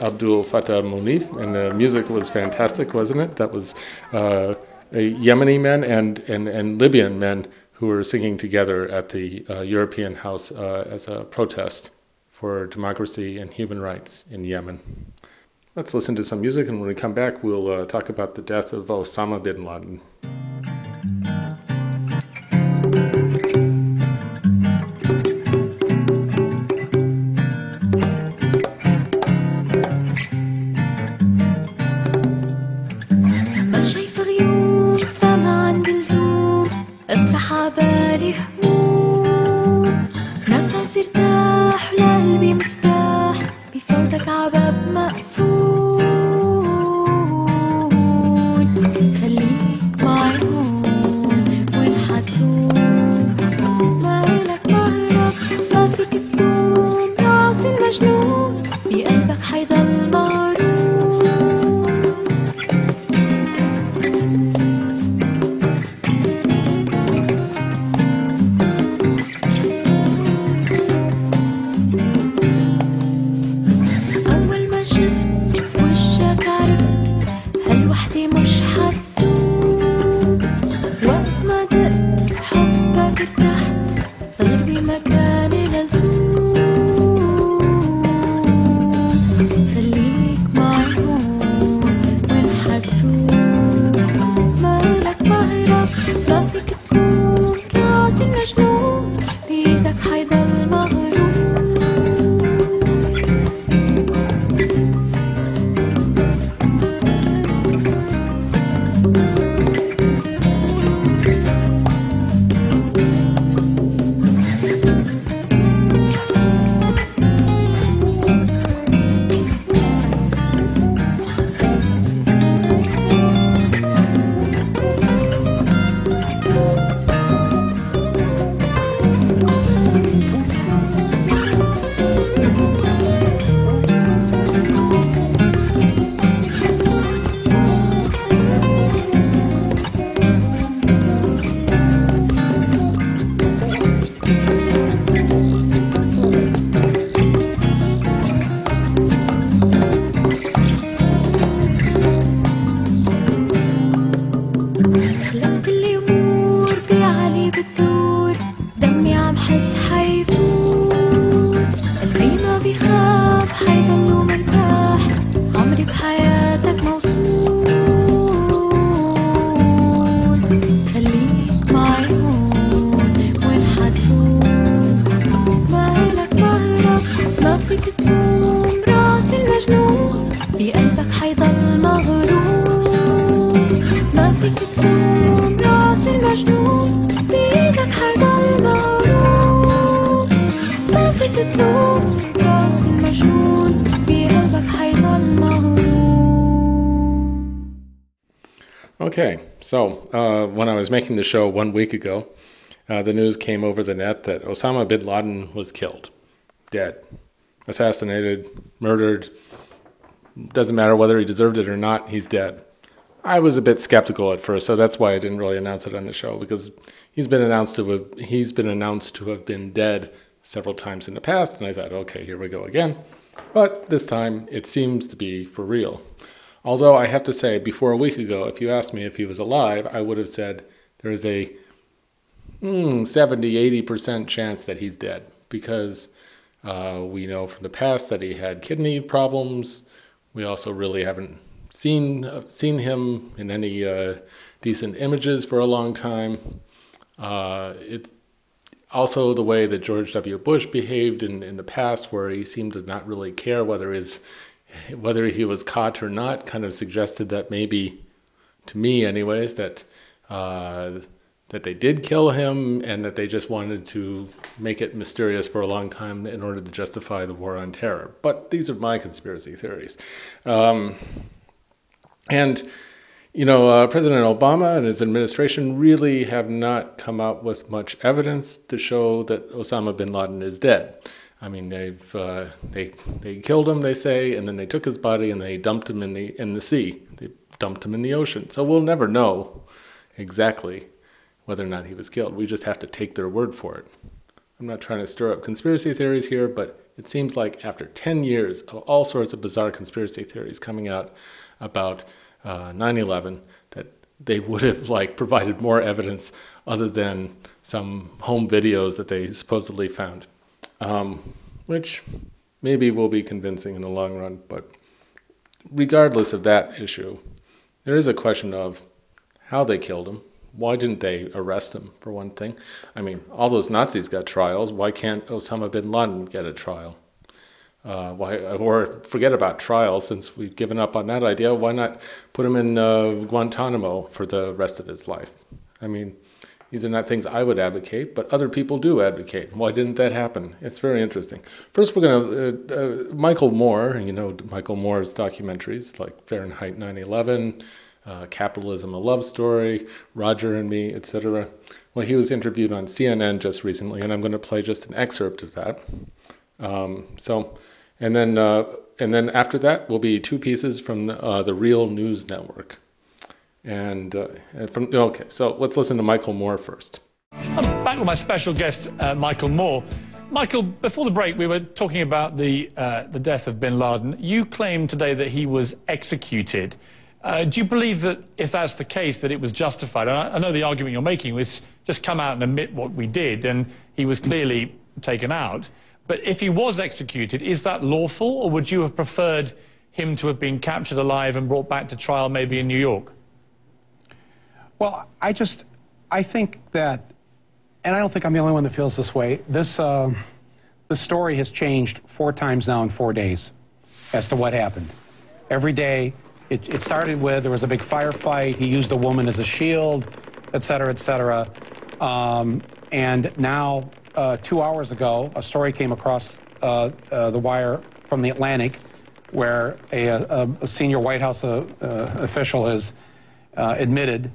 Abdul Fattah Monif, and the music was fantastic, wasn't it? That was uh, Yemeni men and, and, and Libyan men who were singing together at the uh, European House uh, as a protest for democracy and human rights in Yemen. Let's listen to some music, and when we come back, we'll uh, talk about the death of Osama bin Laden. Okay, so uh, when I was making the show one week ago, uh, the news came over the net that Osama bin Laden was killed, dead, assassinated, murdered. Doesn't matter whether he deserved it or not, he's dead. I was a bit skeptical at first, so that's why I didn't really announce it on the show because he's been announced to have he's been announced to have been dead several times in the past, and I thought, okay, here we go again. But this time, it seems to be for real. Although I have to say, before a week ago, if you asked me if he was alive, I would have said there is a hmm, 70 80% chance that he's dead because uh, we know from the past that he had kidney problems. We also really haven't seen uh, seen him in any uh, decent images for a long time. Uh, it's also the way that George W. Bush behaved in, in the past, where he seemed to not really care whether his whether he was caught or not, kind of suggested that maybe, to me, anyways, that uh, that they did kill him and that they just wanted to make it mysterious for a long time in order to justify the war on terror. But these are my conspiracy theories. Um, and, you know, uh, President Obama and his administration really have not come out with much evidence to show that Osama bin Laden is dead. I mean, they've uh, they they killed him, they say, and then they took his body and they dumped him in the in the sea. They dumped him in the ocean. So we'll never know exactly whether or not he was killed. We just have to take their word for it. I'm not trying to stir up conspiracy theories here, but it seems like after 10 years of all sorts of bizarre conspiracy theories coming out about 9/11, that they would have like provided more evidence other than some home videos that they supposedly found, um, which maybe will be convincing in the long run. But regardless of that issue, there is a question of how they killed him, why didn't they arrest him, for one thing? I mean, all those Nazis got trials. Why can't Osama bin Laden get a trial? Uh, why, or forget about trials since we've given up on that idea. Why not put him in uh, Guantanamo for the rest of his life? I mean, these are not things I would advocate, but other people do advocate. Why didn't that happen? It's very interesting. First, we're going to, uh, uh, Michael Moore, you know, Michael Moore's documentaries like Fahrenheit 9 11 uh, Capitalism, a Love Story, Roger and Me, etc. Well, he was interviewed on CNN just recently, and I'm going to play just an excerpt of that. Um, so, and then uh, and then after that will be two pieces from uh, the Real News Network. And uh, from okay, so let's listen to Michael Moore first. I'm back with my special guest, uh, Michael Moore. Michael, before the break, we were talking about the uh, the death of Bin Laden. You claimed today that he was executed. Uh, do you believe that if that's the case, that it was justified? I, I know the argument you're making was just come out and admit what we did, and he was clearly taken out. But if he was executed, is that lawful, or would you have preferred him to have been captured alive and brought back to trial, maybe in New York? Well, I just, I think that, and I don't think I'm the only one that feels this way. This, uh, story has changed four times now in four days as to what happened. Every day, it, it started with there was a big firefight. He used a woman as a shield, et cetera, et cetera. Um, and now, uh, two hours ago, a story came across uh, uh, the wire from the Atlantic where a, a, a senior White House uh, uh, official has uh, admitted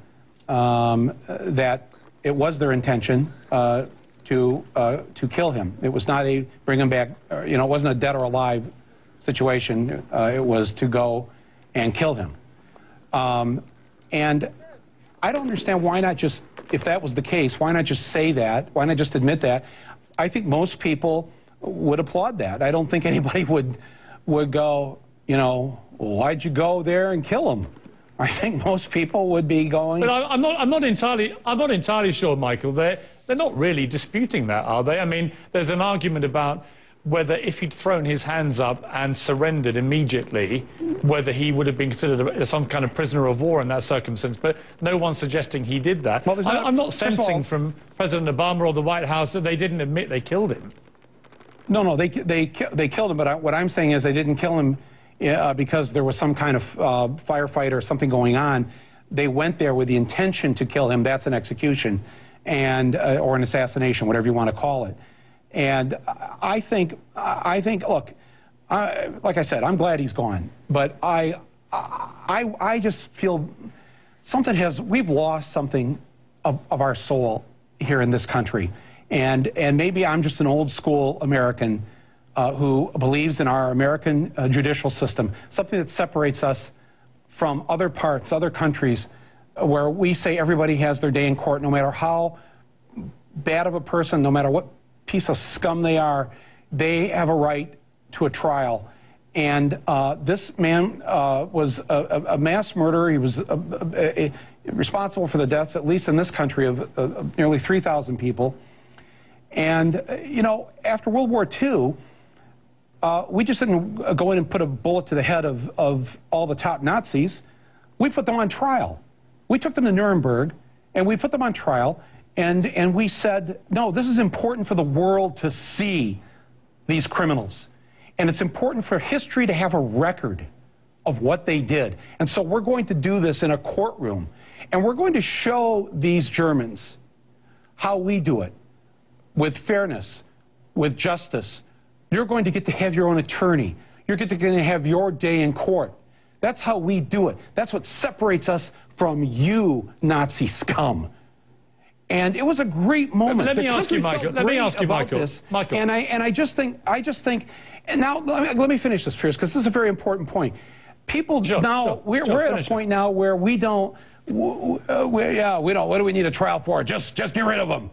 um, that it was their intention to, to kill him. It was not a bring him back, you know, it wasn't a dead or alive situation. it was to go and kill him. Um, and I don't understand why not just, if that was the case, why not just say that? Why not just admit that? I think most people would applaud that. I don't think <laughs> anybody would would go, you know, why'd you go there and kill him? I think most people would be going. But I, am not. I'm not entirely. I'm not entirely sure, Michael. They're they're not really disputing that, are they? I mean, there's an argument about whether if he'd thrown his hands up and surrendered immediately, whether he would have been considered a, some kind of prisoner of war in that circumstance. But no one's suggesting he did that. Well, I, am not sensing from President Obama or the White House that they didn't admit they killed him. No, no, they, they, they killed him, but I, what I'm saying is they didn't kill him uh, because there was some kind of uh, firefight or something going on. They went there with the intention to kill him. That's an execution and, uh, or an assassination, whatever you want to call it. And I think, I think, look, I, like I said, I'm glad he's gone, but I, I, I just feel something has, we've lost something of, of our soul here in this country. And, and maybe I'm just an old school American uh, who believes in our American uh, judicial system, something that separates us from other parts, other countries, where we say everybody has their day in court, no matter how bad of a person, no matter what piece of scum they are, they have a right to a trial. And uh, this man uh, was a, a, mass murderer. He was a, responsible for the deaths, at least in this country, of, of nearly 3,000 people. And, uh, you know, after World War II, uh, we just didn't go in and put a bullet to the head of, of all the top Nazis. We put them on trial. We took them to Nuremberg and we put them on trial And, and we said, no, this is important for the world to see these criminals. And it's important for history to have a record of what they did. And so we're going to do this in a courtroom. And we're going to show these Germans how we do it with fairness, with justice. You're going to get to have your own attorney. You're going to have your day in court. That's how we do it. That's what separates us from you, Nazi scum. And it was a great moment. Let me ask you, Michael. Let me ask you, Michael. This. Michael. And I and I just think I just think. And now let me, let me finish this, Piers, because this is a very important point. People just now sure, we're, sure, we're at a point now where we don't. Uh, we, yeah, we don't. What do we need a trial for? Just just get rid of them.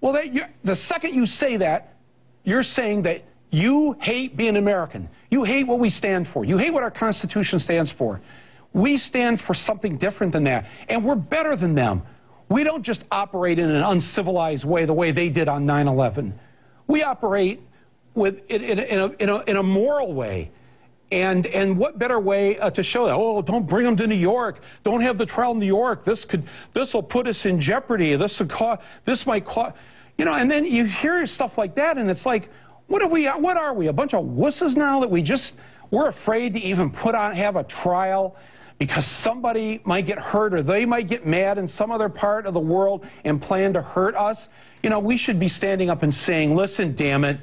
Well, that, the second you say that, you're saying that you hate being American. You hate what we stand for. You hate what our Constitution stands for. We stand for something different than that, and we're better than them. We don't just operate in an uncivilized way the way they did on 9 11. We operate with, in, in, in, a, in, a, in a moral way. And, and what better way uh, to show that? Oh, don't bring them to New York. Don't have the trial in New York. This could, this will put us in jeopardy. This will cause, this might cause, you know. And then you hear stuff like that, and it's like, what are we? What are we? A bunch of wusses now that we just we're afraid to even put on have a trial because somebody might get hurt or they might get mad in some other part of the world and plan to hurt us. You know, we should be standing up and saying, "Listen, damn it,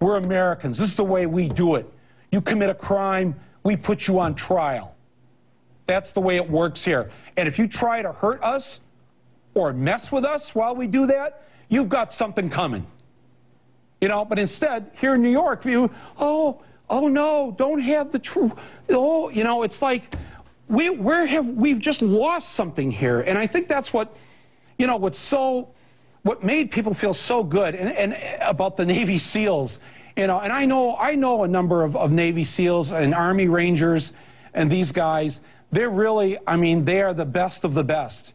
we're Americans. This is the way we do it." You commit a crime, we put you on trial. That's the way it works here. And if you try to hurt us or mess with us while we do that, you've got something coming. You know, but instead, here in New York, you, oh, oh no, don't have the truth. Oh, you know, it's like we where have we've just lost something here. And I think that's what, you know, what's so what made people feel so good and, and about the Navy SEALs, you know, and I know I know a number of, of Navy SEALs and Army Rangers and these guys. They're really, I mean, they are the best of the best.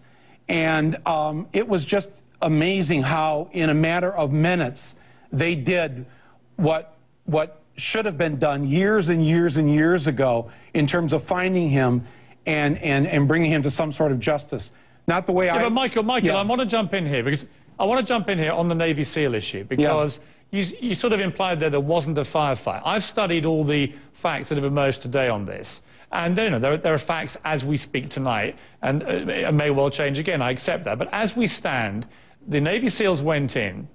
And um, it was just amazing how, in a matter of minutes, they did what what should have been done years and years and years ago in terms of finding him and and, and bringing him to some sort of justice. Not the way Yeah, I. but Michael, Michael, Yeah. I want to jump in here because I want to jump in here on the Navy SEAL issue because you, you sort of implied there there wasn't a firefight. I've studied all the facts that have emerged today on this. And you know, there, are- there are facts as we speak tonight, and uh, it may well change again. I accept that. But as we stand, the Navy SEALs went in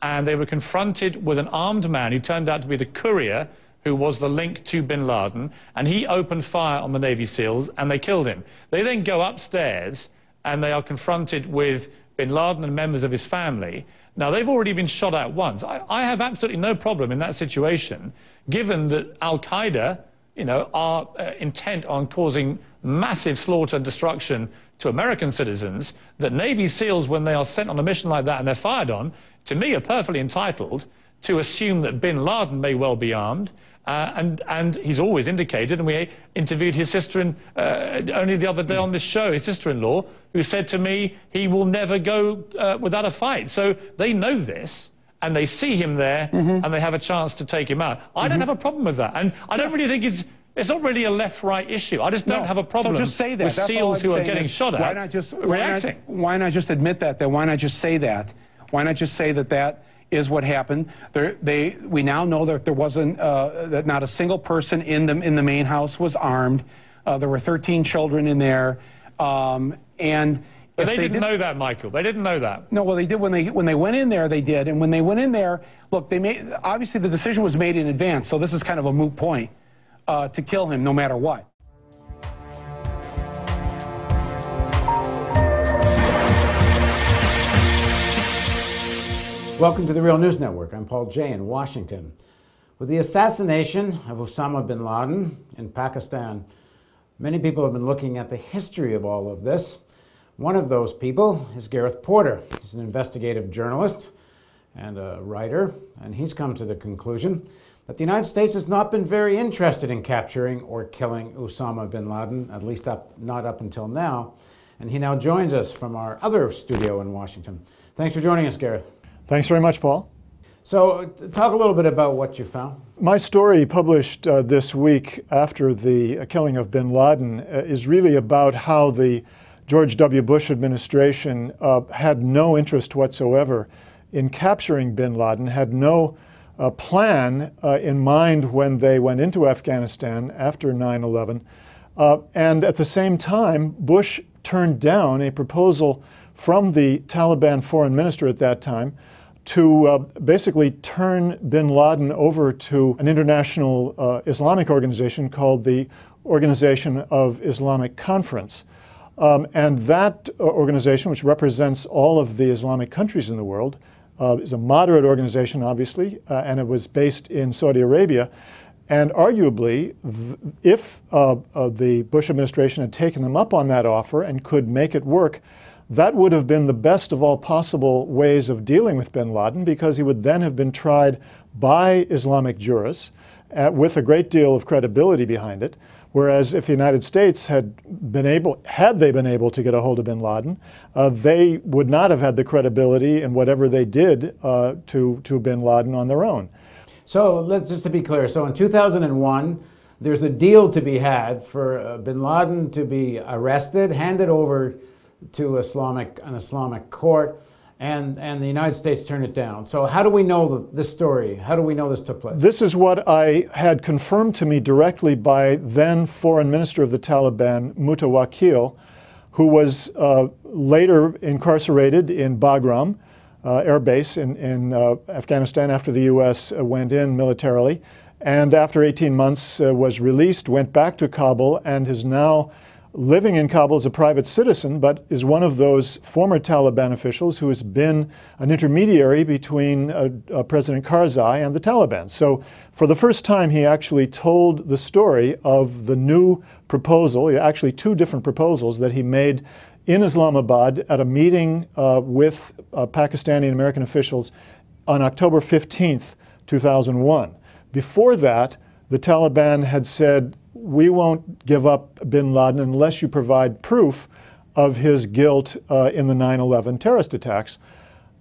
and they were confronted with an armed man who turned out to be the courier who was the link to bin Laden, and he opened fire on the Navy SEALs and they killed him. They then go upstairs and they are confronted with bin Laden and members of his family. Now, they've already been shot at once. I, I have absolutely no problem in that situation, given that Al Qaeda, you know, are uh, intent on causing massive slaughter and destruction to American citizens, that Navy SEALs, when they are sent on a mission like that and they're fired on, to me are perfectly entitled to assume that bin Laden may well be armed. Uh, and, and he's always indicated, and we interviewed his sister in, uh, only the other day on this show, his sister in law, who said to me he will never go uh, without a fight. So they know this, and they see him there, Mm-hmm. and they have a chance to take him out. I don't have a problem with that. And I don't really think it's. It's not really a left-right issue. I just don't No. have a problem So just say that. with That's SEALs who are getting shot at Why not just why not- Why not, just admit that? Then why not just say that? Why not just say that that is what happened? There, they, we now know that there wasn't uh, that not a single person in the in the main house was armed. Uh, there were 13 children in there, um, and. But if they, didn't did- know that, Michael. They didn't know that. no, well, they did when they when they went in there. They did, and when they went in there, look, they made obviously the decision was made in advance. So this is kind of a moot point uh, to kill him, no matter what. Welcome to the Real News Network. I'm Paul Jay in Washington. With the assassination of Osama bin Laden in Pakistan, many people have been looking at the history of all of this. One of those people is Gareth Porter. He's an investigative journalist and a writer, and he's come to the conclusion that the United States has not been very interested in capturing or killing Osama bin Laden, at least up, not up until now. And he now joins us from our other studio in Washington. Thanks for joining us, Gareth. Thanks very much, Paul. So, talk a little bit about what you found. My story, published uh, this week after the killing of bin Laden, uh, is really about how the George W. Bush administration uh, had no interest whatsoever in capturing bin Laden, had no uh, plan uh, in mind when they went into Afghanistan after 9 11. Uh, and at the same time, Bush turned down a proposal from the Taliban foreign minister at that time to uh, basically turn bin Laden over to an international uh, Islamic organization called the Organization of Islamic Conference. Um, and that uh, organization, which represents all of the Islamic countries in the world, uh, is a moderate organization, obviously, uh, and it was based in Saudi Arabia. And arguably, if uh, the Bush administration had taken them up on that offer and could make it work, that would have been the best of all possible ways of dealing with bin Laden because he would then have been tried by Islamic jurists uh, with a great deal of credibility behind it. Whereas if the United States had been able, had they been able to get a hold of bin Laden, uh, they would not have had the credibility in whatever they did uh, to, to bin Laden on their own. So let's just to be clear. So in 2001, there's a deal to be had for uh, bin Laden to be arrested, handed over to Islamic an Islamic court, and and the United States turned it down. So how do we know the, this story? How do we know this took place? This is what I had confirmed to me directly by then Foreign Minister of the Taliban, Mutawakil, who was uh, later incarcerated in Bagram uh, Air Base in, in uh, Afghanistan after the U.S. went in militarily. And after 18 months uh, was released, went back to Kabul, and is now living in Kabul as a private citizen, but is one of those former Taliban officials who has been an intermediary between uh, uh, President Karzai and the Taliban. So, for the first time, he actually told the story of the new proposal, actually, two different proposals that he made in Islamabad at a meeting uh, with uh, Pakistani and American officials on October 15th, 2001. Before that, the Taliban had said, we won't give up bin Laden unless you provide proof of his guilt uh, in the 9 11 terrorist attacks.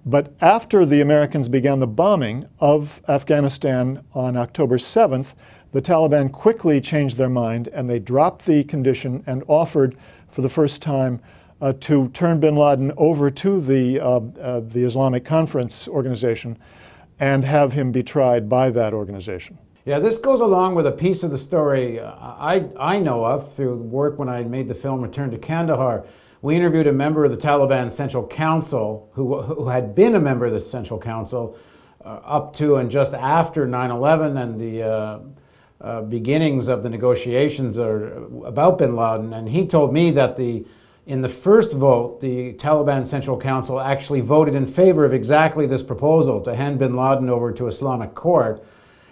But after the Americans began the bombing of Afghanistan on October 7th, the Taliban quickly changed their mind and they dropped the condition and offered for the first time uh, to turn bin Laden over to the, uh, uh, the Islamic Conference organization and have him be tried by that organization. Yeah, this goes along with a piece of the story uh, I, I know of through work when I made the film Return to Kandahar. We interviewed a member of the Taliban Central Council who, who had been a member of the Central Council uh, up to and just after 9 11 and the uh, uh, beginnings of the negotiations about bin Laden. And he told me that the in the first vote, the Taliban Central Council actually voted in favor of exactly this proposal to hand bin Laden over to Islamic court,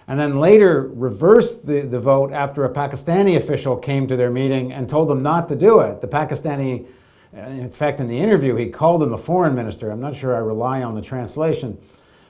and then later reversed the, the vote after a Pakistani official came to their meeting and told them not to do it. The Pakistani, uh, in fact, in the interview, he called him a foreign minister. I'm not sure I rely on the translation.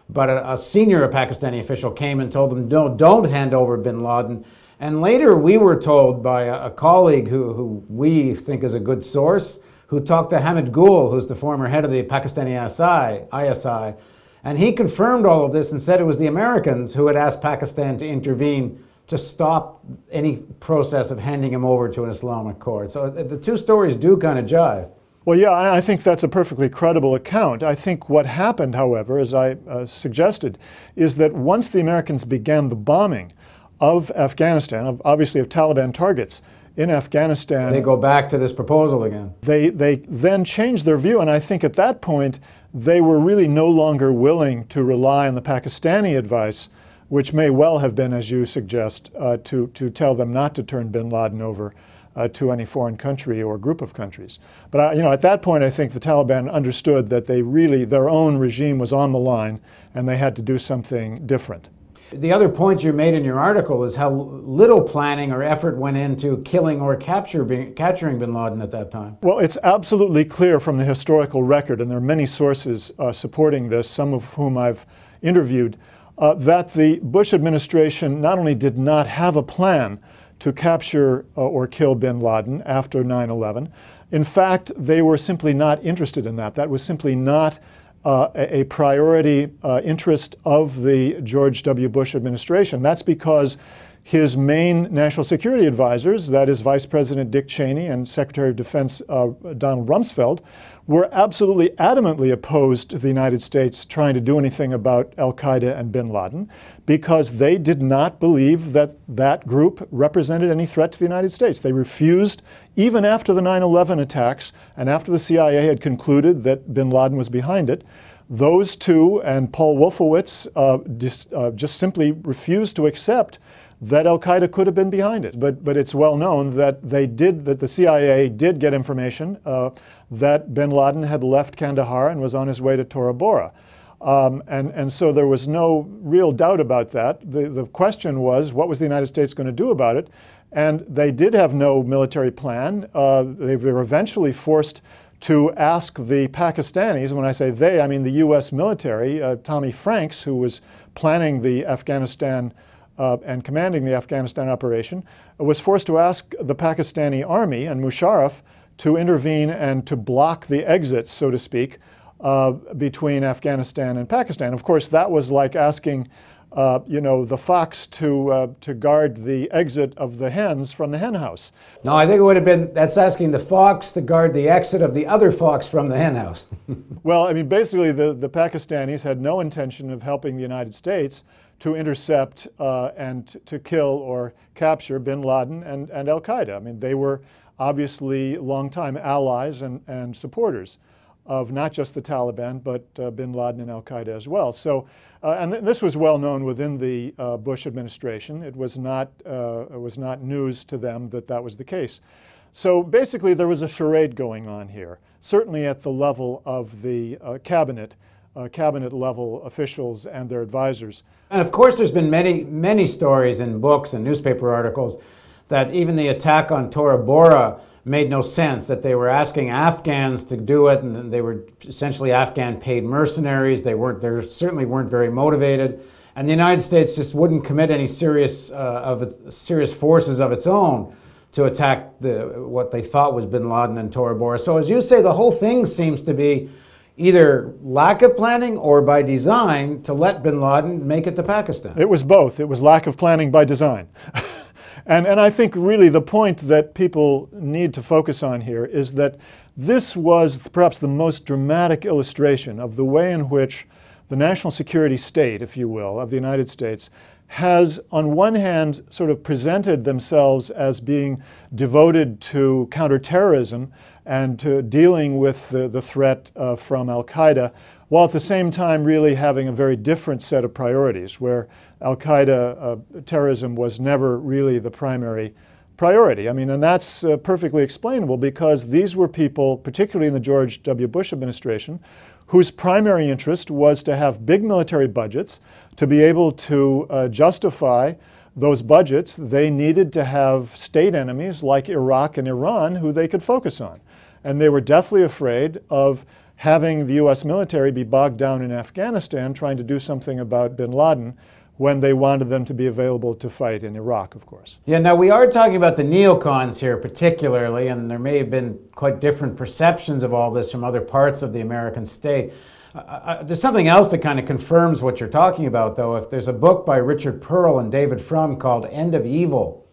But a, a senior Pakistani official came and told them, no, don't hand over bin Laden. And later we were told by a, a, colleague who, who we think is a good source, who talked to Hamid Gul, who's the former head of the Pakistani ISI, ISI, and he confirmed all of this and said it was the Americans who had asked Pakistan to intervene to stop any process of handing him over to an Islamic court. So the two stories do kind of jive. Well, yeah, I think that's a perfectly credible account. I think what happened, however, as I uh, suggested, is that once the Americans began the bombing, of Afghanistan, of, obviously of Taliban targets in Afghanistan. They go back to this proposal again. They, they then changed their view, and I think at that point they were really no longer willing to rely on the Pakistani advice, which may well have been, as you suggest, uh, to, to tell them not to turn bin Laden over. Uh, to any foreign country or group of countries. But uh, you know, at that point, I think the Taliban understood that they really their own regime was on the line, and they had to do something different. The other point you made in your article is how little planning or effort went into killing or capture, capturing bin Laden at that time. Well, it's absolutely clear from the historical record, and there are many sources uh, supporting this, some of whom I've interviewed, uh, that the Bush administration not only did not have a plan to capture uh, or kill bin Laden after 9 11, in fact, they were simply not interested in that. That was simply not uh, a priority uh, interest of the George W. Bush administration. That's because his main national security advisors, that is Vice President Dick Cheney and Secretary of Defense uh, Donald Rumsfeld, were absolutely adamantly opposed to the United States trying to do anything about Al Qaeda and bin Laden because they did not believe that that group represented any threat to the United States. They refused, even after the 9 11 attacks and after the CIA had concluded that bin Laden was behind it, those two and Paul Wolfowitz uh, just, uh, just simply refused to accept that Al Qaeda could have been behind it. But, but it's well known that they did, that the CIA did get information uh, that bin Laden had left Kandahar and was on his way to Tora Bora. Um, and, and so there was no real doubt about that. The, the question was, what was the United States going to do about it? And they did have no military plan. Uh, they were eventually forced to ask the Pakistanis, when I say they, I mean the US military, uh, Tommy Franks, who was planning the Afghanistan uh, and commanding the Afghanistan operation, was forced to ask the Pakistani army and Musharraf to intervene and to block the exits, so to speak, uh, between Afghanistan and Pakistan. Of course, that was like asking, uh, you know, the fox to uh, to guard the exit of the hens from the hen house. No, I think it would have been that's asking the fox to guard the exit of the other fox from the hen house. <laughs> well, I mean, basically, the, the Pakistanis had no intention of helping the United States to intercept uh, and to kill or capture bin Laden and, and Al Qaeda. I mean, they were obviously longtime allies and, and supporters of not just the Taliban, but uh, bin Laden and Al Qaeda as well. So, uh, and th- this was well known within the uh, Bush administration. It was not uh, it was not news to them that that was the case. So basically, there was a charade going on here, certainly at the level of the uh, cabinet, uh, cabinet level officials and their advisors. And of course, there's been many, many stories in books and newspaper articles that even the attack on Tora Bora made no sense, that they were asking Afghans to do it, and they were essentially Afghan paid mercenaries. They weren't, they certainly weren't very motivated. And the United States just wouldn't commit any serious, uh, of serious forces of its own to attack the, what they thought was bin Laden and Tora Bora. So, as you say, the whole thing seems to be either lack of planning or by design to let bin Laden make it to Pakistan. It was both. It was lack of planning by design. <laughs> and, and I think really the point that people need to focus on here is that this was perhaps the most dramatic illustration of the way in which the national security state, if you will, of the United States has, on one hand, sort of presented themselves as being devoted to counterterrorism and to dealing with the, the threat uh, from Al Qaeda, while at the same time really having a very different set of priorities, where Al Qaeda uh, terrorism was never really the primary priority. I mean, and that's uh, perfectly explainable because these were people, particularly in the George W. Bush administration, whose primary interest was to have big military budgets to be able to uh, justify those budgets, they needed to have state enemies like Iraq and Iran who they could focus on. And they were deathly afraid of having the US military be bogged down in Afghanistan trying to do something about bin Laden when they wanted them to be available to fight in Iraq, of course. Yeah, now we are talking about the neocons here particularly, and there may have been quite different perceptions of all this from other parts of the American state. Uh, uh, there's something else that kind of confirms what you're talking about, though. If there's a book by Richard Perle and David Frum called End of Evil,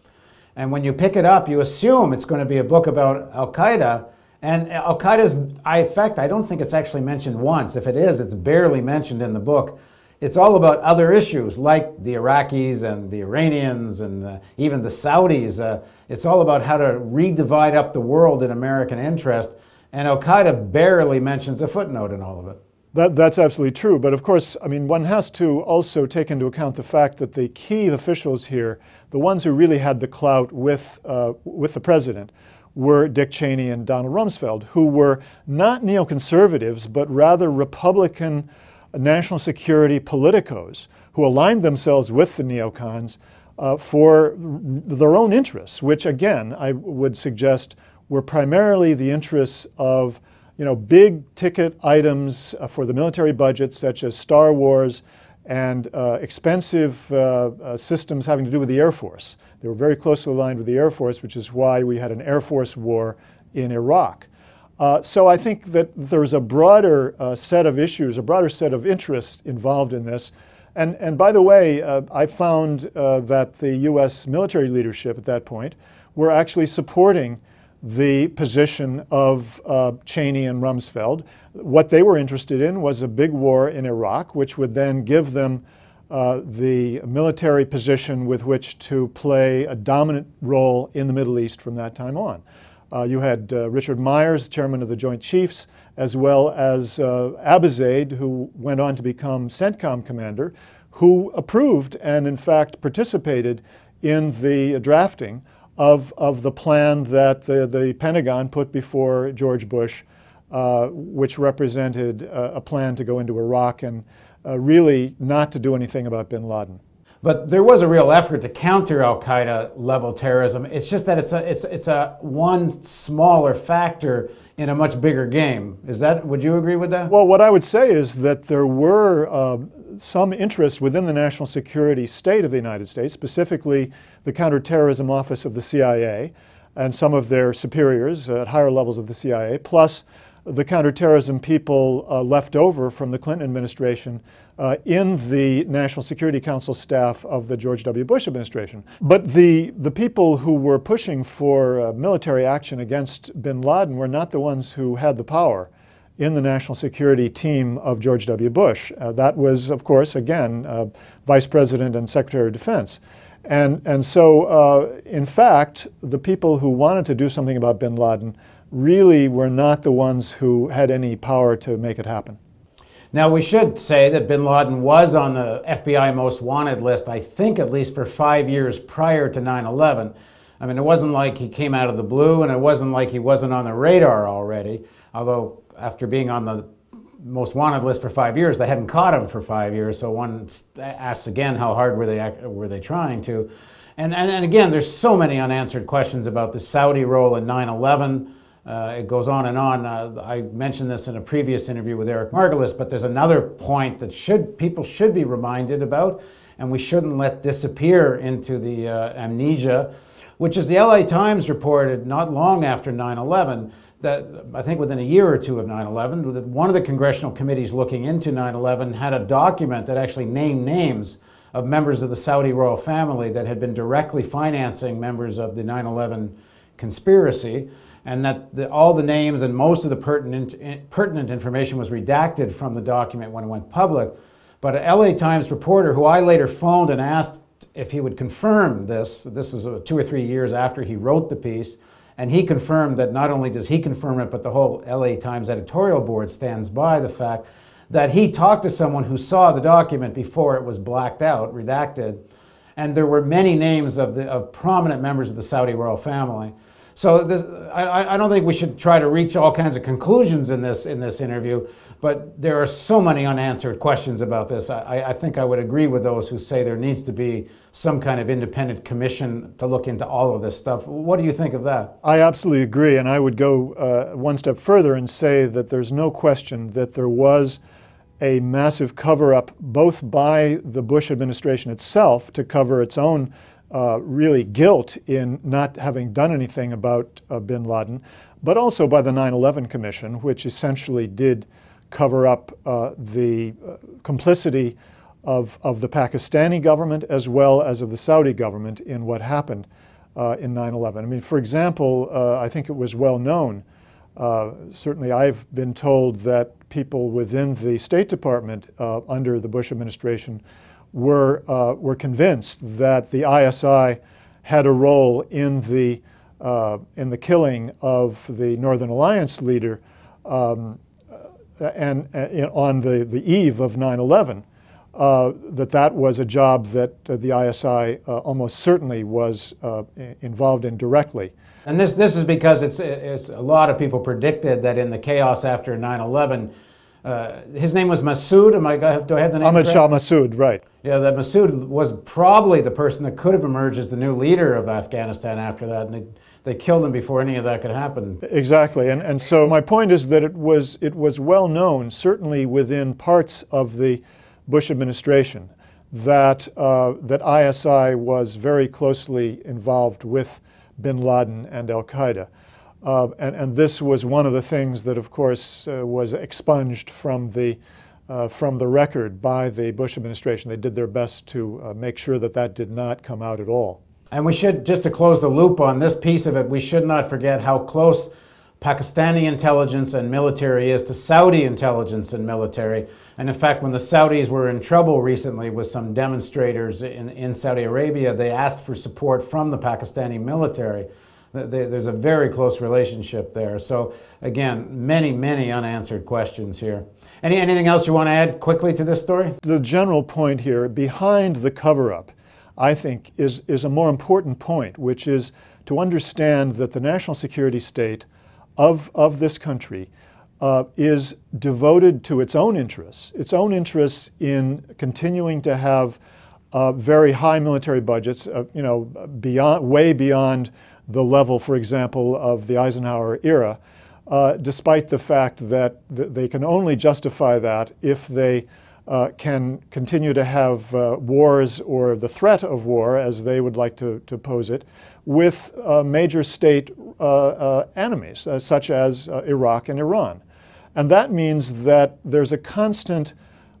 and when you pick it up, you assume it's going to be a book about Al Qaeda. And Al Qaeda's effect, I don't think it's actually mentioned once. If it is, it's barely mentioned in the book. It's all about other issues like the Iraqis and the Iranians and uh, even the Saudis. Uh, it's all about how to redivide up the world in American interest. And Al Qaeda barely mentions a footnote in all of it. That, that's absolutely true. But of course, I mean, one has to also take into account the fact that the key officials here, the ones who really had the clout with, uh, with the president, were Dick Cheney and Donald Rumsfeld, who were not neoconservatives, but rather Republican national security politicos who aligned themselves with the neocons uh, for their own interests, which again, I would suggest were primarily the interests of you know, big ticket items uh, for the military budget, such as Star Wars and uh, expensive uh, uh, systems having to do with the Air Force. They were very closely aligned with the Air Force, which is why we had an Air Force war in Iraq. Uh, so I think that there's a broader uh, set of issues, a broader set of interests involved in this. And, and by the way, uh, I found uh, that the U.S. military leadership at that point were actually supporting the position of uh, Cheney and Rumsfeld. What they were interested in was a big war in Iraq, which would then give them uh, the military position with which to play a dominant role in the Middle East from that time on. Uh, you had uh, Richard Myers, chairman of the Joint Chiefs, as well as uh, who went on to become CENTCOM commander, who approved and, in fact, participated in the drafting of, of the plan that the, the Pentagon put before George Bush, uh, which represented a, a plan to go into Iraq and uh, really not to do anything about bin Laden. But there was a real effort to counter Al Qaeda level terrorism. It's just that it's a it's it's a one smaller factor in a much bigger game. Is that would you agree with that? Well, what I would say is that there were uh, some interest within the national security state of the United States, specifically the Counterterrorism Office of the CIA, and some of their superiors at higher levels of the CIA, plus the counterterrorism people uh, left over from the Clinton administration uh, in the National Security Council staff of the George W. Bush administration. But the, the people who were pushing for uh, military action against bin Laden were not the ones who had the power in the national security team of George W. Bush. Uh, that was, of course, again, uh, Vice President and Secretary of Defense. And, and so, uh, in fact, the people who wanted to do something about bin Laden really were not the ones who had any power to make it happen. Now, we should say that bin Laden was on the FBI most wanted list, I think at least for five years prior to 9 11. I mean, it wasn't like he came out of the blue, and it wasn't like he wasn't on the radar already, although, after being on the most wanted list for five years, they hadn't caught him for five years. So one asks again, how hard were they, were they trying to? And, and, and again, there's so many unanswered questions about the Saudi role in 9 11. Uh, it goes on and on. Uh, I mentioned this in a previous interview with Eric Margolis, but there's another point that should people should be reminded about, and we shouldn't let disappear into the uh, amnesia, which is the LA Times reported not long after 9/11 that I think within a year or two of 9/11, that one of the congressional committees looking into 9/11 had a document that actually named names of members of the Saudi royal family that had been directly financing members of the 9/11 conspiracy and that the, all the names and most of the pertinent, pertinent information was redacted from the document when it went public. But a LA Times reporter, who I later phoned and asked if he would confirm this, this is uh, two or three years after he wrote the piece, and he confirmed that not only does he confirm it, but the whole LA Times editorial board stands by the fact that he talked to someone who saw the document before it was blacked out, redacted, and there were many names of, the, of prominent members of the Saudi royal family. So this, I, I don't think we should try to reach all kinds of conclusions in this in this interview, but there are so many unanswered questions about this. I, I think I would agree with those who say there needs to be some kind of independent commission to look into all of this stuff. What do you think of that? I absolutely agree, and I would go uh, one step further and say that there's no question that there was a massive cover up, both by the Bush administration itself to cover its own uh, really guilt in not having done anything about uh, bin Laden, but also by the 9 11 Commission, which essentially did cover up uh, the uh, complicity of, of the Pakistani government as well as of the Saudi government in what happened uh, in 9 11. I mean, for example, uh, I think it was well known. certainly, I've been told that people within the State Department under the Bush administration were, uh, were convinced that the ISI had a role in the, uh, in the killing of the Northern Alliance leader um, and, uh, on the, the eve of 9 11. Uh, that that was a job that uh, the ISI uh, almost certainly was involved in directly. And this, this is because it's, it's a lot of people predicted that in the chaos after 9 11, uh, his name was Masood. Am I, do I have the name? Ahmed Shah Masood, right. Yeah, that Masood was probably the person that could have emerged as the new leader of Afghanistan after that. And they, they killed him before any of that could happen. Exactly. And, and so my point is that it was, it was well known, certainly within parts of the Bush administration, that, uh, that ISI was very closely involved with bin Laden and Al Qaeda. Uh, and, and, this was one of the things that, of course, uh, was expunged from the, uh, from the record by the Bush administration. They did their best to uh, make sure that that did not come out at all. And we should, just to close the loop on this piece of it, we should not forget how close Pakistani intelligence and military is to Saudi intelligence and military. And in fact, when the Saudis were in trouble recently with some demonstrators in, in Saudi Arabia, they asked for support from the Pakistani military. There's a very close relationship there. So, again, many, many unanswered questions here. Any, anything else you want to add quickly to this story? The general point here, behind the cover up, I think, is, is a more important point, which is to understand that the national security state of, of this country uh, is devoted to its own interests, its own interests in continuing to have uh, very high military budgets, uh, you know, beyond, way beyond the level, for example, of the Eisenhower era, uh, despite the fact that th- they can only justify that if they uh, can continue to have uh, wars or the threat of war, as they would like to, to pose it, with uh, major state uh, uh, enemies, uh, such as Iraq and Iran. And that means that there's a constant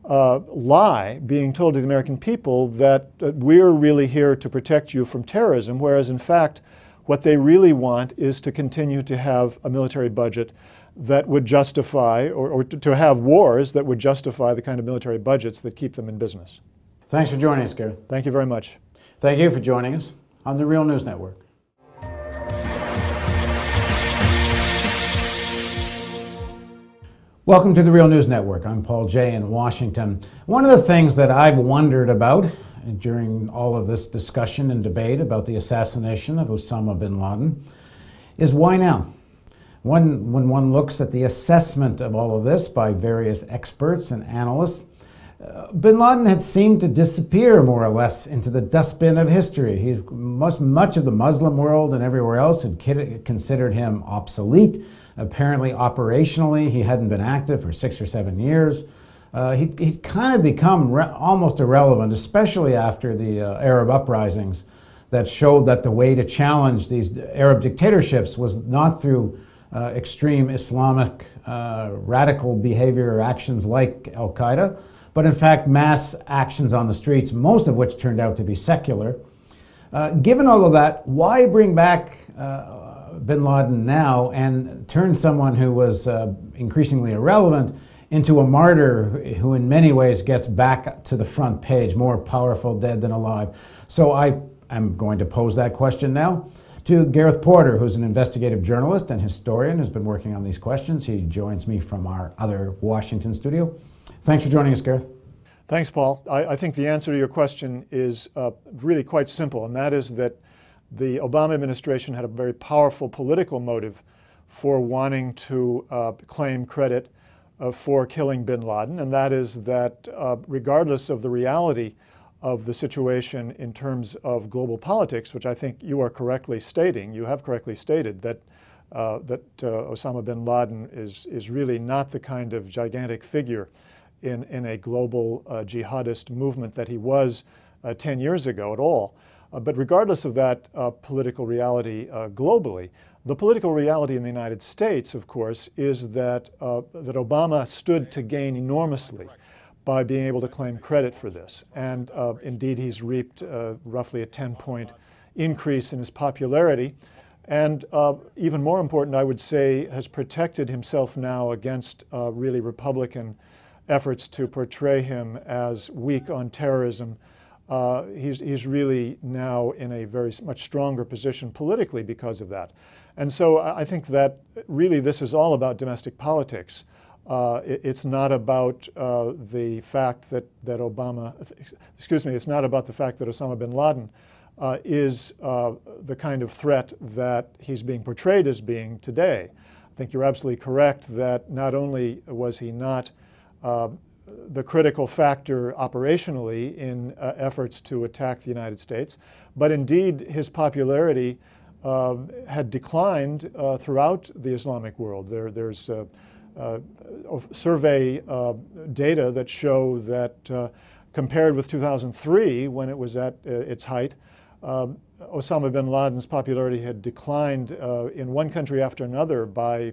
lie being told to the American people that we're really here to protect you from terrorism, whereas in fact, what they really want is to continue to have a military budget that would justify, or, or to have wars that would justify the kind of military budgets that keep them in business. Thanks for joining us, Gary. Thank you very much. Thank you for joining us on the Real News Network. Welcome to the Real News Network. I'm Paul Jay in Washington. One of the things that I've wondered about during all of this discussion and debate about the assassination of Osama bin Laden is why now? When one looks at the assessment of all of this by various experts and analysts, uh, bin Laden had seemed to disappear more or less into the dustbin of history. He's, much, much of the Muslim world and everywhere else had considered him obsolete. Apparently, operationally, he hadn't been active for six or seven years. Uh, he, he'd kind of become almost irrelevant, especially after the uh, Arab uprisings that showed that the way to challenge these Arab dictatorships was not through uh, extreme Islamic uh, radical behavior or actions like Al Qaeda, but in fact, mass actions on the streets, most of which turned out to be secular. Uh, given all of that, why bring back uh, bin Laden now and turn someone who was increasingly irrelevant into a martyr who, in many ways, gets back to the front page, more powerful dead than alive? So I am going to pose that question now to Gareth Porter, who's an investigative journalist and historian who's been working on these questions. He joins me from our other Washington studio. Thanks for joining us, Gareth. Thanks, Paul. I, I think the answer to your question is uh, really quite simple, and that is that the Obama administration had a very powerful political motive for wanting to uh, claim credit for killing bin Laden, and that is that uh, regardless of the reality of the situation in terms of global politics, which I think you are correctly stating. You have correctly stated that uh, that uh, Osama bin Laden is is really not the kind of gigantic figure in in a global uh, jihadist movement that he was uh, 10 years ago at all. Uh, but regardless of that uh, political reality globally, the political reality in the United States, of course, is that that Obama stood to gain enormously by being able to claim credit for this. And uh, indeed, he's reaped uh, roughly a 10 point increase in his popularity. And uh, even more important, I would say, has protected himself now against uh, really Republican efforts to portray him as weak on terrorism. Uh, he's, he's really now in a very much stronger position politically because of that. And so I think that really this is all about domestic politics. Uh, it, it's not about uh, the fact that, that Obama, excuse me, it's not about the fact that Osama bin Laden uh, is uh, the kind of threat that he's being portrayed as being today. I think you're absolutely correct that not only was he not uh, the critical factor operationally in uh, efforts to attack the United States, but indeed his popularity had declined throughout the Islamic world. There, there's uh, survey uh, data that show that uh, compared with 2003, when it was at its height, um, Osama bin Laden's popularity had declined in one country after another by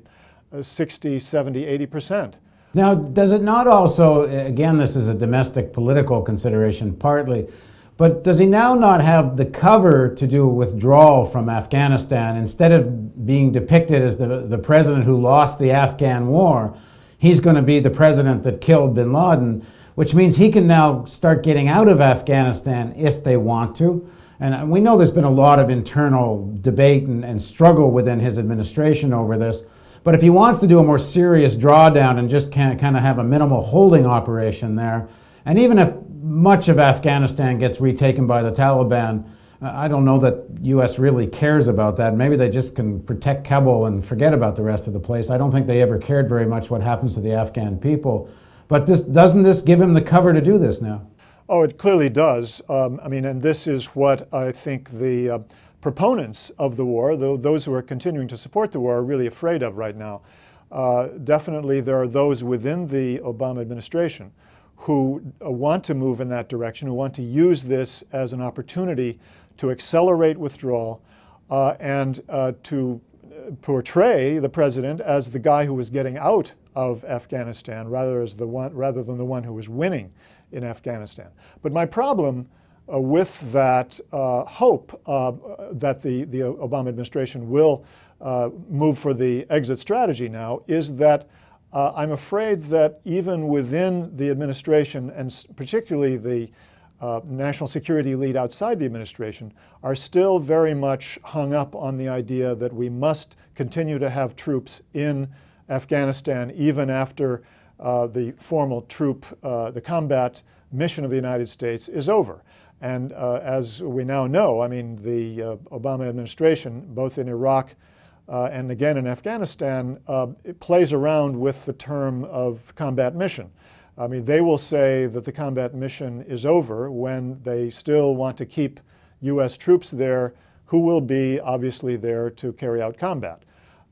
60, 70, 80 percent. Now, does it not also, again, this is a domestic political consideration partly, but does he now not have the cover to do a withdrawal from Afghanistan instead of being depicted as the, the president who lost the Afghan war? He's going to be the president that killed bin Laden, which means he can now start getting out of Afghanistan if they want to. And we know there's been a lot of internal debate and, and struggle within his administration over this. But if he wants to do a more serious drawdown and just kind of have a minimal holding operation there, and even if much of Afghanistan gets retaken by the Taliban, I don't know that U.S. really cares about that. Maybe they just can protect Kabul and forget about the rest of the place. I don't think they ever cared very much what happens to the Afghan people. But this, doesn't this give him the cover to do this now? Oh, it clearly does. Um, I mean, and this is what I think the uh, proponents of the war, those who are continuing to support the war, are really afraid of right now. Uh, definitely, there are those within the Obama administration who uh, want to move in that direction, who want to use this as an opportunity to accelerate withdrawal uh, and uh, to portray the president as the guy who was getting out of Afghanistan rather, as the one, rather than the one who was winning in Afghanistan. But my problem uh, with that uh, hope uh, that the, the Obama administration will uh, move for the exit strategy now is that uh, I'm afraid that even within the administration, and particularly the uh, national security lead outside the administration, are still very much hung up on the idea that we must continue to have troops in Afghanistan even after the formal troop, the combat mission of the United States is over. And uh, as we now know, I mean, the uh, Obama administration, both in Iraq uh, and again in Afghanistan, uh, plays around with the term of combat mission. I mean, they will say that the combat mission is over when they still want to keep U.S. troops there who will be obviously there to carry out combat.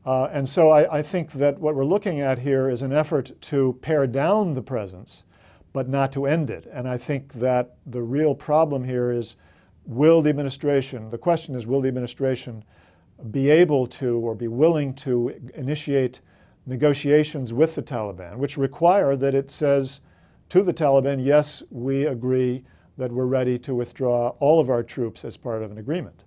Uh, and so I, I think that what we're looking at here is an effort to pare down the presence but not to end it. And I think that the real problem here is will the administration, the question is, will the administration be able to or be willing to initiate negotiations with the Taliban, which require that it says to the Taliban, yes, we agree that we're ready to withdraw all of our troops as part of an agreement.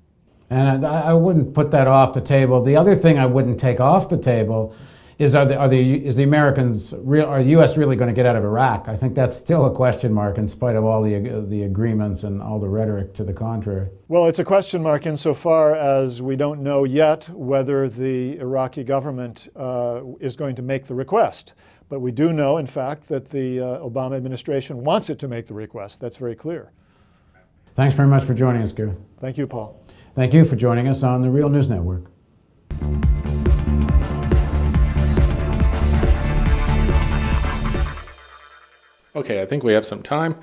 And I, I wouldn't put that off the table. The other thing I wouldn't take off the table is are the, are the is the Americans real are the U.S. really going to get out of Iraq? I think that's still a question mark in spite of all the the agreements and all the rhetoric to the contrary. Well, it's a question mark insofar as we don't know yet whether the Iraqi government uh, is going to make the request. But we do know, in fact, that the uh, Obama administration wants it to make the request. That's very clear. Thanks very much for joining us, Gary. Thank you, Paul. Thank you for joining us on the Real News Network. Okay, I think we have some time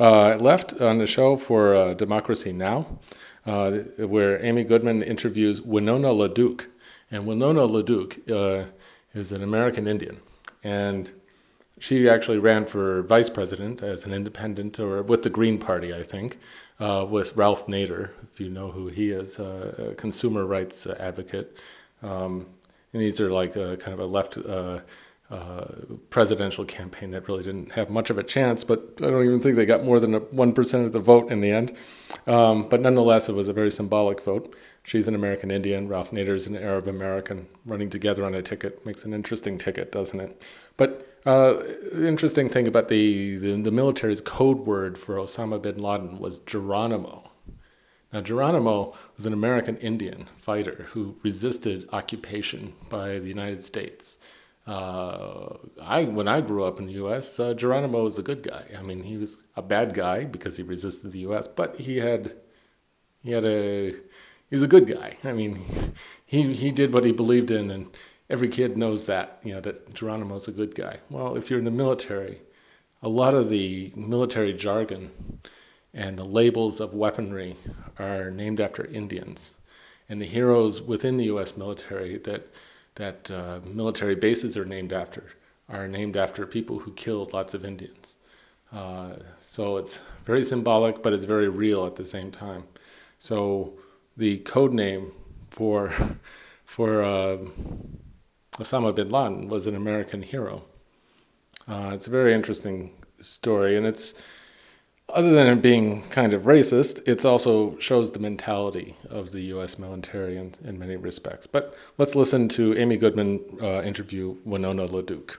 uh, left on the show for uh, Democracy Now, uh, where Amy Goodman interviews Winona LaDuke. And Winona LaDuke uh, is an American Indian. And she actually ran for vice president as an independent or with the Green Party, I think, uh, with Ralph Nader, if you know who he is, uh, a consumer rights advocate. Um, and these are like a, kind of a left uh, presidential campaign that really didn't have much of a chance, but I don't even think they got more than a 1% of the vote in the end. Um, but nonetheless, it was a very symbolic vote. She's an American Indian. Ralph Nader's an Arab American. Running together on a ticket makes an interesting ticket, doesn't it? But uh, interesting thing about the, the, the military's code word for Osama bin Laden was Geronimo. Now, Geronimo was an American Indian fighter who resisted occupation by the United States. Uh, I when I grew up in the U.S., uh, Geronimo was a good guy. I mean, he was a bad guy because he resisted the U.S., but he had he had a he was a good guy. I mean, <laughs> he he did what he believed in, and every kid knows that you know that Geronimo's a good guy. Well, if you're in the military, a lot of the military jargon and the labels of weaponry are named after Indians, and the heroes within the U.S. military that that uh, military bases are named after are named after people who killed lots of Indians. Uh, so it's very symbolic, but it's very real at the same time. So the code name for <laughs> for uh, Osama bin Laden was an American hero. Uh, it's a very interesting story, and it's other than it being kind of racist, it also shows the mentality of the U.S. military in, in many respects. But let's listen to Amy Goodman uh, interview Winona LaDuke.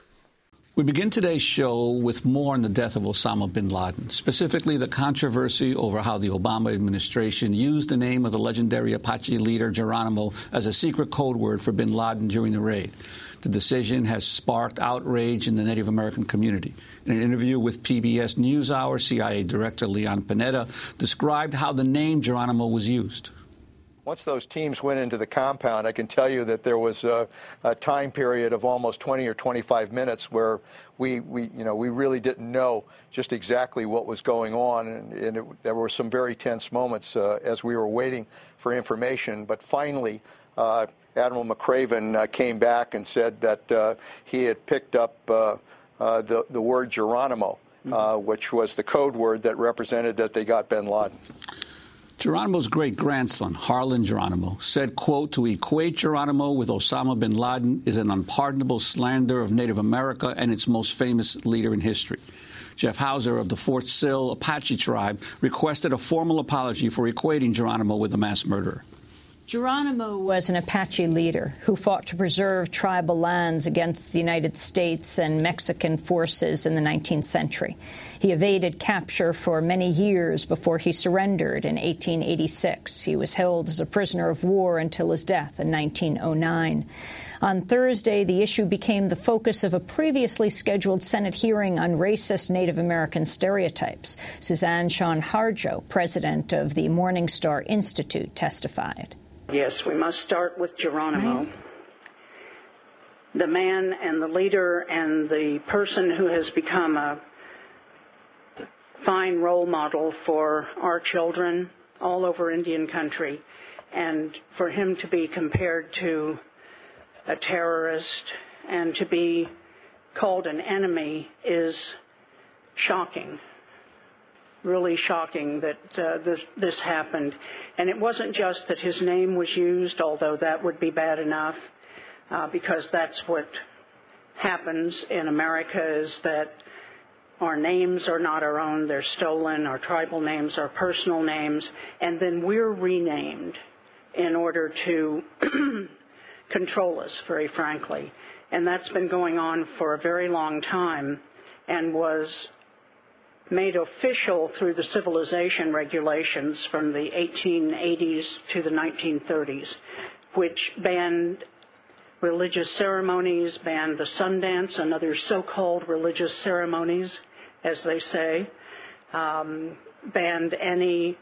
We begin today's show with more on the death of Osama bin Laden, specifically the controversy over how the Obama administration used the name of the legendary Apache leader Geronimo as a secret code word for bin Laden during the raid. The decision has sparked outrage in the Native American community. In an interview with PBS NewsHour, CIA Director Leon Panetta described how the name Geronimo was used. Once those teams went into the compound, I can tell you that there was a, a, time period of almost 20 or 25 minutes where we, we you know, we really didn't know just exactly what was going on, and, and it, there were some very tense moments uh, as we were waiting for information. But finally, Admiral McRaven uh, came back and said that uh, he had picked up uh, uh, the, the word Geronimo, mm-hmm. which was the code word that represented that they got Bin Laden. Geronimo's great grandson, Harlan Geronimo, said, quote, to equate Geronimo with Osama bin Laden is an unpardonable slander of Native America and its most famous leader in history. Jeff Houser of the Fort Sill Apache tribe requested a formal apology for equating Geronimo with a mass murderer. Geronimo was an Apache leader who fought to preserve tribal lands against the United States and Mexican forces in the 19th century. He evaded capture for many years before he surrendered in 1886. He was held as a prisoner of war until his death in 1909. On Thursday, the issue became the focus of a previously scheduled Senate hearing on racist Native American stereotypes. Suzan Shown Harjo, president of the Morning Star Institute, testified. Yes, we must start with Geronimo. Right. The man and the leader and the person who has become a fine role model for our children all over Indian country. And for him to be compared to a terrorist and to be called an enemy is shocking really shocking that uh, this, this happened. And it wasn't just that his name was used, although that would be bad enough, uh, because that's what happens in America is that our names are not our own, they're stolen, our tribal names are personal names, and then we're renamed in order to <clears throat> control us, very frankly. And that's been going on for a very long time and was made official through the civilization regulations from the 1880s to the 1930s, which banned religious ceremonies, banned the sun dance and other so-called religious ceremonies, as they say, um, banned any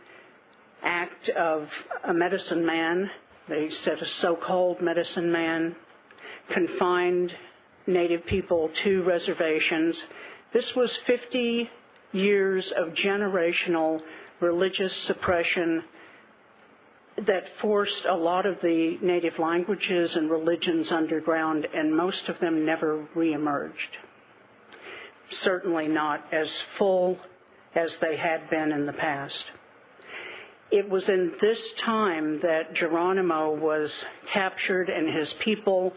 act of a medicine man. They said a so-called medicine man, confined native people to reservations. This was 50 years of generational religious suppression that forced a lot of the native languages and religions underground, and most of them never reemerged. Certainly not as full as they had been in the past. It was in this time that Geronimo was captured and his people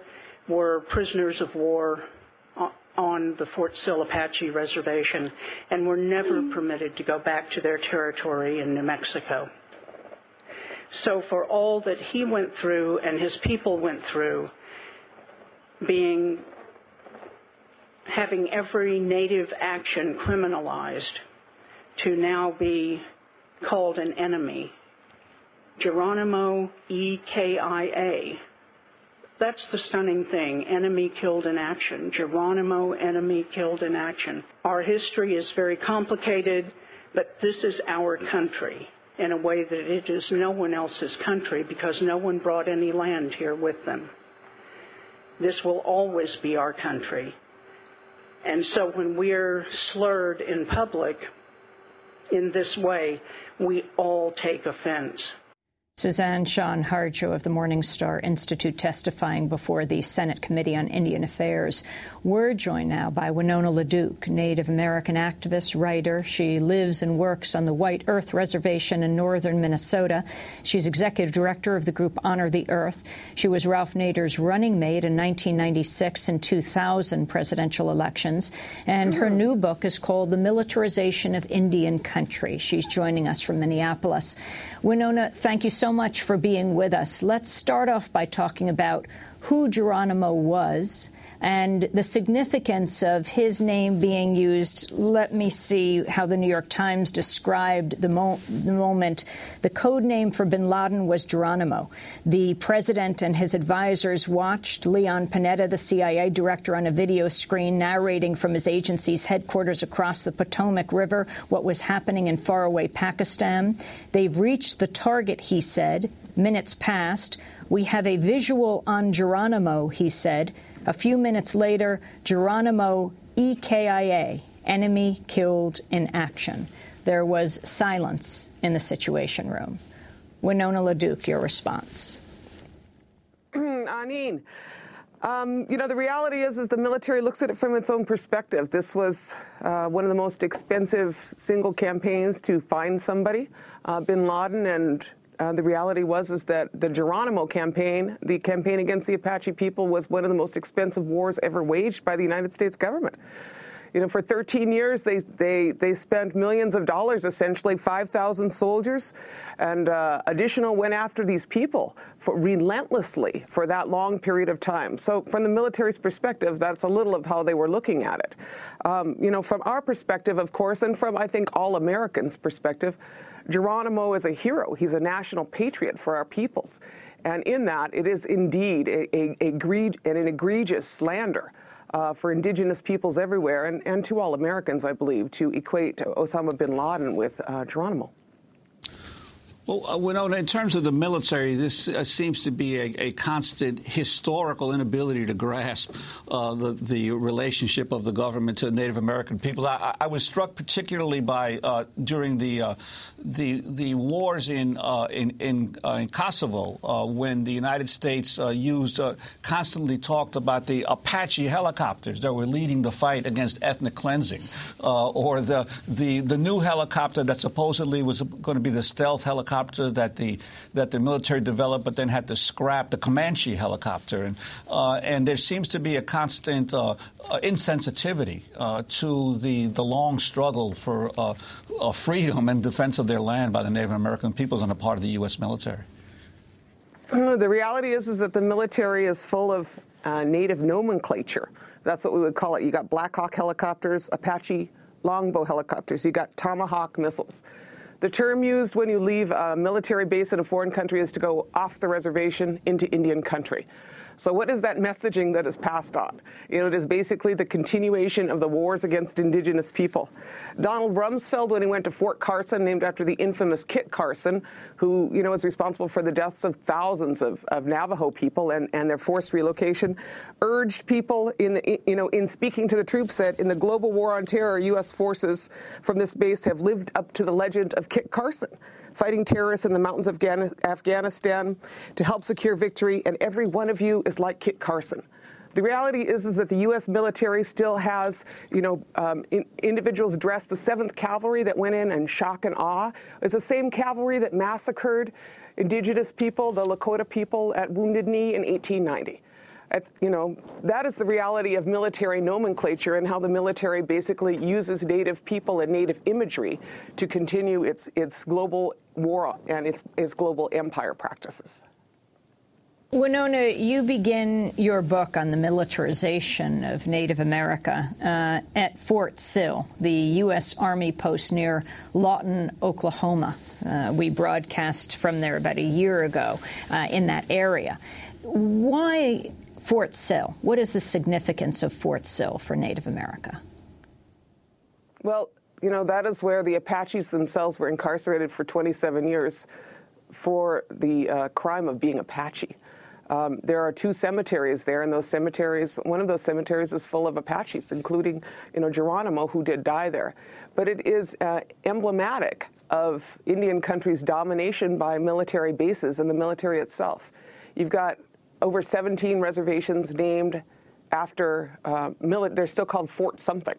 were prisoners of war on the Fort Sill Apache Reservation and were never permitted to go back to their territory in New Mexico. So, for all that he went through and his people went through, being having every native action criminalized to now be called an enemy. Geronimo EKIA that's the stunning thing. Enemy killed in action. Geronimo, enemy killed in action. Our history is very complicated, but this is our country in a way that it is no one else's country because no one brought any land here with them. This will always be our country. And so when we're slurred in public in this way, we all take offense. Suzan Shown Harjo of the Morning Star Institute testifying before the Senate Committee on Indian Affairs. We're joined now by Winona LaDuke, Native American activist, writer. She lives and works on the White Earth Reservation in northern Minnesota. She's executive director of the group Honor the Earth. She was Ralph Nader's running mate in 1996 and 2000 presidential elections. And her new book is called The Militarization of Indian Country. She's joining us from Minneapolis. Winona, thank you so much for being with us. Let's start off by talking about who Geronimo was and the significance of his name being used. Let me see how the New York Times described the, mo the, moment. The code name for bin Laden was Geronimo. The president and his advisors watched Leon Panetta, the CIA director, on a video screen narrating from his agency's headquarters across the Potomac River what was happening in faraway Pakistan. They've reached the target, he said. Minutes passed. We have a visual on Geronimo, he said. A few minutes later, Geronimo EKIA, enemy killed in action. There was silence in the Situation Room. Winona LaDuke, your response. <clears throat> Anine, um, you know, the reality is, is the military looks at it from its own perspective. This was uh, one of the most expensive single campaigns to find somebody, uh, Bin Laden, and uh, the reality was is that the Geronimo campaign, the campaign against the Apache people, was one of the most expensive wars ever waged by the United States government. You know, for 13 years, they they they spent millions of dollars, essentially 5,000 soldiers, and uh, additional went after these people for relentlessly for that long period of time. So, from the military's perspective, that's a little of how they were looking at it. Um, you know, from our perspective, of course, and from I think all Americans' perspective, Geronimo is a hero. He's a national patriot for our peoples. And in that, it is indeed a, a, a an egregious slander uh, for indigenous peoples everywhere and, and to all Americans, I believe, to equate Osama bin Laden with uh, Geronimo. Well, uh, Winona, in terms of the military, this uh, seems to be a, a, constant historical inability to grasp uh, the, the, relationship of the government to Native American people. I, I was struck particularly by uh, during the, uh, the, the wars in uh, in, in, in Kosovo when the United States used constantly talked about the Apache helicopters that were leading the fight against ethnic cleansing, or the, the the new helicopter that supposedly was going to be the stealth helicopter helicopter that the that the military developed, but then had to scrap the Comanche helicopter, and uh, and there seems to be a constant uh, uh insensitivity uh, to the the long struggle for uh, freedom and defense of their land by the Native American peoples on the part of the U.S. military. The reality is, is that the military is full of native nomenclature. That's what we would call it. You got Black Hawk helicopters, Apache longbow helicopters. You got Tomahawk missiles. The term used when you leave a military base in a foreign country is to go off the reservation into Indian country. So what is that messaging that is passed on? You know, it is basically the continuation of the wars against indigenous people. Donald Rumsfeld, when he went to Fort Carson, named after the infamous Kit Carson, who, you know, was responsible for the deaths of thousands of, of Navajo people and, and their forced relocation, urged people in the, you know, in speaking to the troops that in the global war on terror, U.S. forces from this base have lived up to the legend of Kit Carson fighting terrorists in the mountains of Afghanistan to help secure victory, and every one of you is like Kit Carson. The reality is, is that the U.S. military still has, you know, um, in, individuals dressed. The 7th Cavalry that went in and shock and awe is the same cavalry that massacred indigenous people, the Lakota people, at Wounded Knee in 1890. At, you know, that is the reality of military nomenclature and how the military basically uses native people and native imagery to continue its, its global war and its, its global empire practices. Winona, you begin your book on the militarization of Native America uh, at Fort Sill, the U.S. Army post near Lawton, Oklahoma. Uh, we broadcast from there about a year ago uh, in that area. Why Fort Sill. What is the significance of Fort Sill for Native America? Well, you know, that is where the Apaches themselves were incarcerated for 27 years for the uh, crime of being Apache. Um, there are two cemeteries there, and those cemeteries, one of those cemeteries is full of Apaches, including, you know, Geronimo, who did die there. But it is uh, emblematic of Indian country's domination by military bases and the military itself. You've got over 17 reservations named after uh, they're still called Fort something,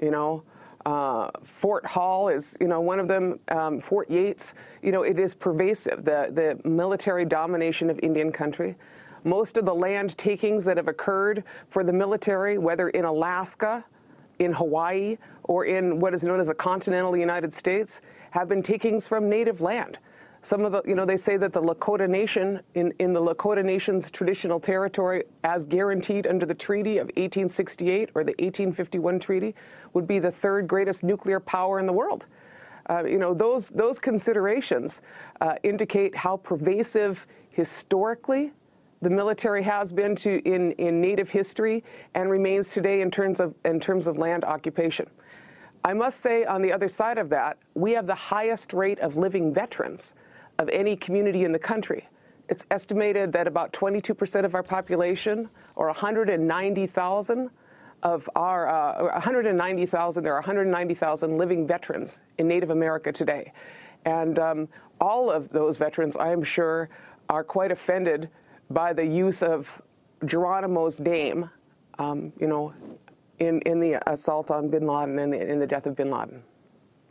you know. Uh, Fort Hall is, you know, one of them. Um, Fort Yates, you know, it is pervasive. The the military domination of Indian country. Most of the land takings that have occurred for the military, whether in Alaska, in Hawaii, or in what is known as the continental United States, have been takings from native land. Some of the, you know, they say that the Lakota Nation, in, in the Lakota Nation's traditional territory, as guaranteed under the Treaty of 1868 or the 1851 Treaty, would be the third greatest nuclear power in the world. Uh, you know, those, those considerations uh, indicate how pervasive historically the military has been to in, in Native history and remains today in terms of in terms of land occupation. I must say, on the other side of that, we have the highest rate of living veterans of any community in the country. It's estimated that about 22% of our population, or 190,000 of our uh, 190,000, there are 190,000 living veterans in Native America today, and um, all of those veterans, I am sure, are quite offended by the use of Geronimo's name, um, you know, in, in the assault on bin Laden and in the death of bin Laden.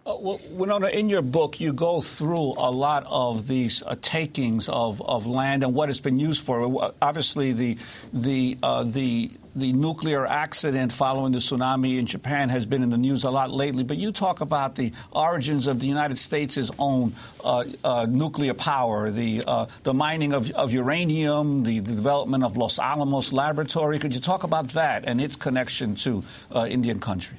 Uh, well, Winona, in your book, you go through a lot of these uh, takings of, of land and what it's been used for. Obviously, the the uh, the the nuclear accident following the tsunami in Japan has been in the news a lot lately. But you talk about the origins of the United States' own uh, uh, nuclear power, the uh, the mining of, of uranium, the, the, development of Los Alamos Laboratory. Could you talk about that and its connection to Indian country?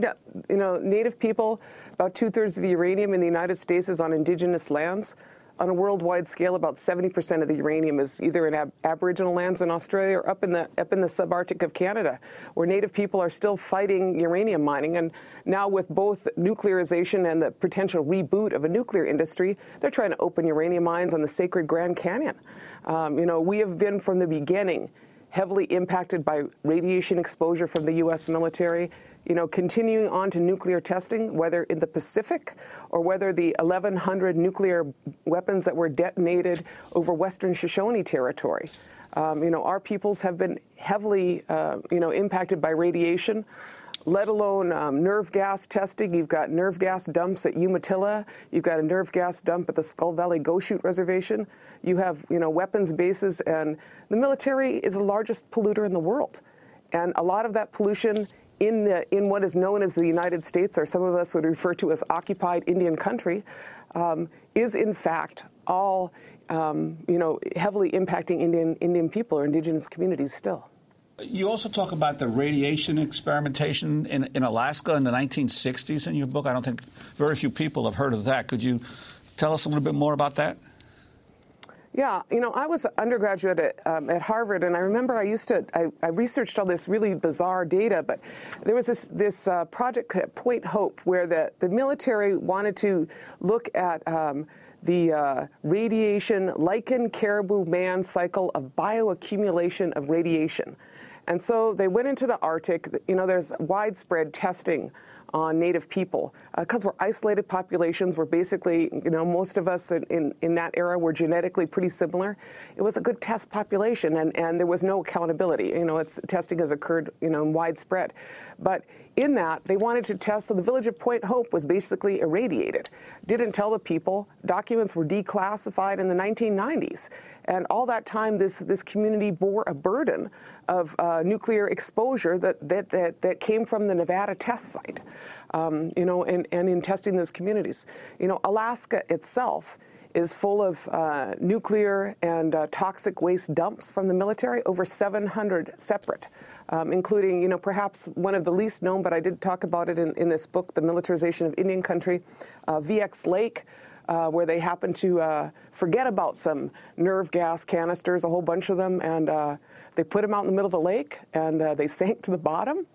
Yeah, you know, Native people, about two thirds of the uranium in the United States is on indigenous lands. On a worldwide scale, about 70% of the uranium is either in ab- Aboriginal lands in Australia or up in the up in the subarctic of Canada, where Native people are still fighting uranium mining. And now, with both nuclearization and the potential reboot of a nuclear industry, they're trying to open uranium mines on the sacred Grand Canyon. Um, you know, we have been from the beginning heavily impacted by radiation exposure from the U.S. military you know, continuing on to nuclear testing, whether in the Pacific or whether the 1,100 nuclear weapons that were detonated over Western Shoshone territory. Um, you know, our peoples have been heavily, uh, you know, impacted by radiation let alone um, nerve gas testing. You've got nerve gas dumps at Umatilla. You've got a nerve gas dump at the Skull Valley Goshute Reservation. You have, you know, weapons bases, and the military is the largest polluter in the world. And a lot of that pollution in, the, in what is known as the United States, or some of us would refer to as occupied Indian country, um, is in fact all um, you know heavily impacting Indian Indian people or indigenous communities still. You also talk about the radiation experimentation in, in Alaska in the 1960s in your book. I don't think very few people have heard of that. Could you tell us a little bit more about that? Yeah, you know, I was an undergraduate at, um, at Harvard, and I remember I used to I, I, researched all this really bizarre data, but there was this this uh, project at Point Hope where the the military wanted to look at. Um, the uh, radiation lichen caribou man cycle of bioaccumulation of radiation. And so they went into the Arctic. You know, there's widespread testing on Native people because uh, we're isolated populations. We're basically, you know, most of us in, in, in, that era were genetically pretty similar. It was a good test population, and, and there was no accountability. You know, it's testing has occurred, you know, widespread. But in that, they wanted to test, so the village of Point Hope was basically irradiated. Didn't tell the people. Documents were declassified in the 1990s. And all that time, this, this community bore a burden of uh, nuclear exposure that, that, that, that came from the Nevada test site, um, you know, and, and in testing those communities. You know, Alaska itself is full of uh, nuclear and uh, toxic waste dumps from the military, over 700 separate um, including, you know, perhaps one of the least known, but I did talk about it in, in this book, The Militarization of Indian Country, uh, VX Lake, uh, where they happened to uh, forget about some nerve gas canisters, a whole bunch of them, and uh, they put them out in the middle of the lake, and uh, they sank to the bottom.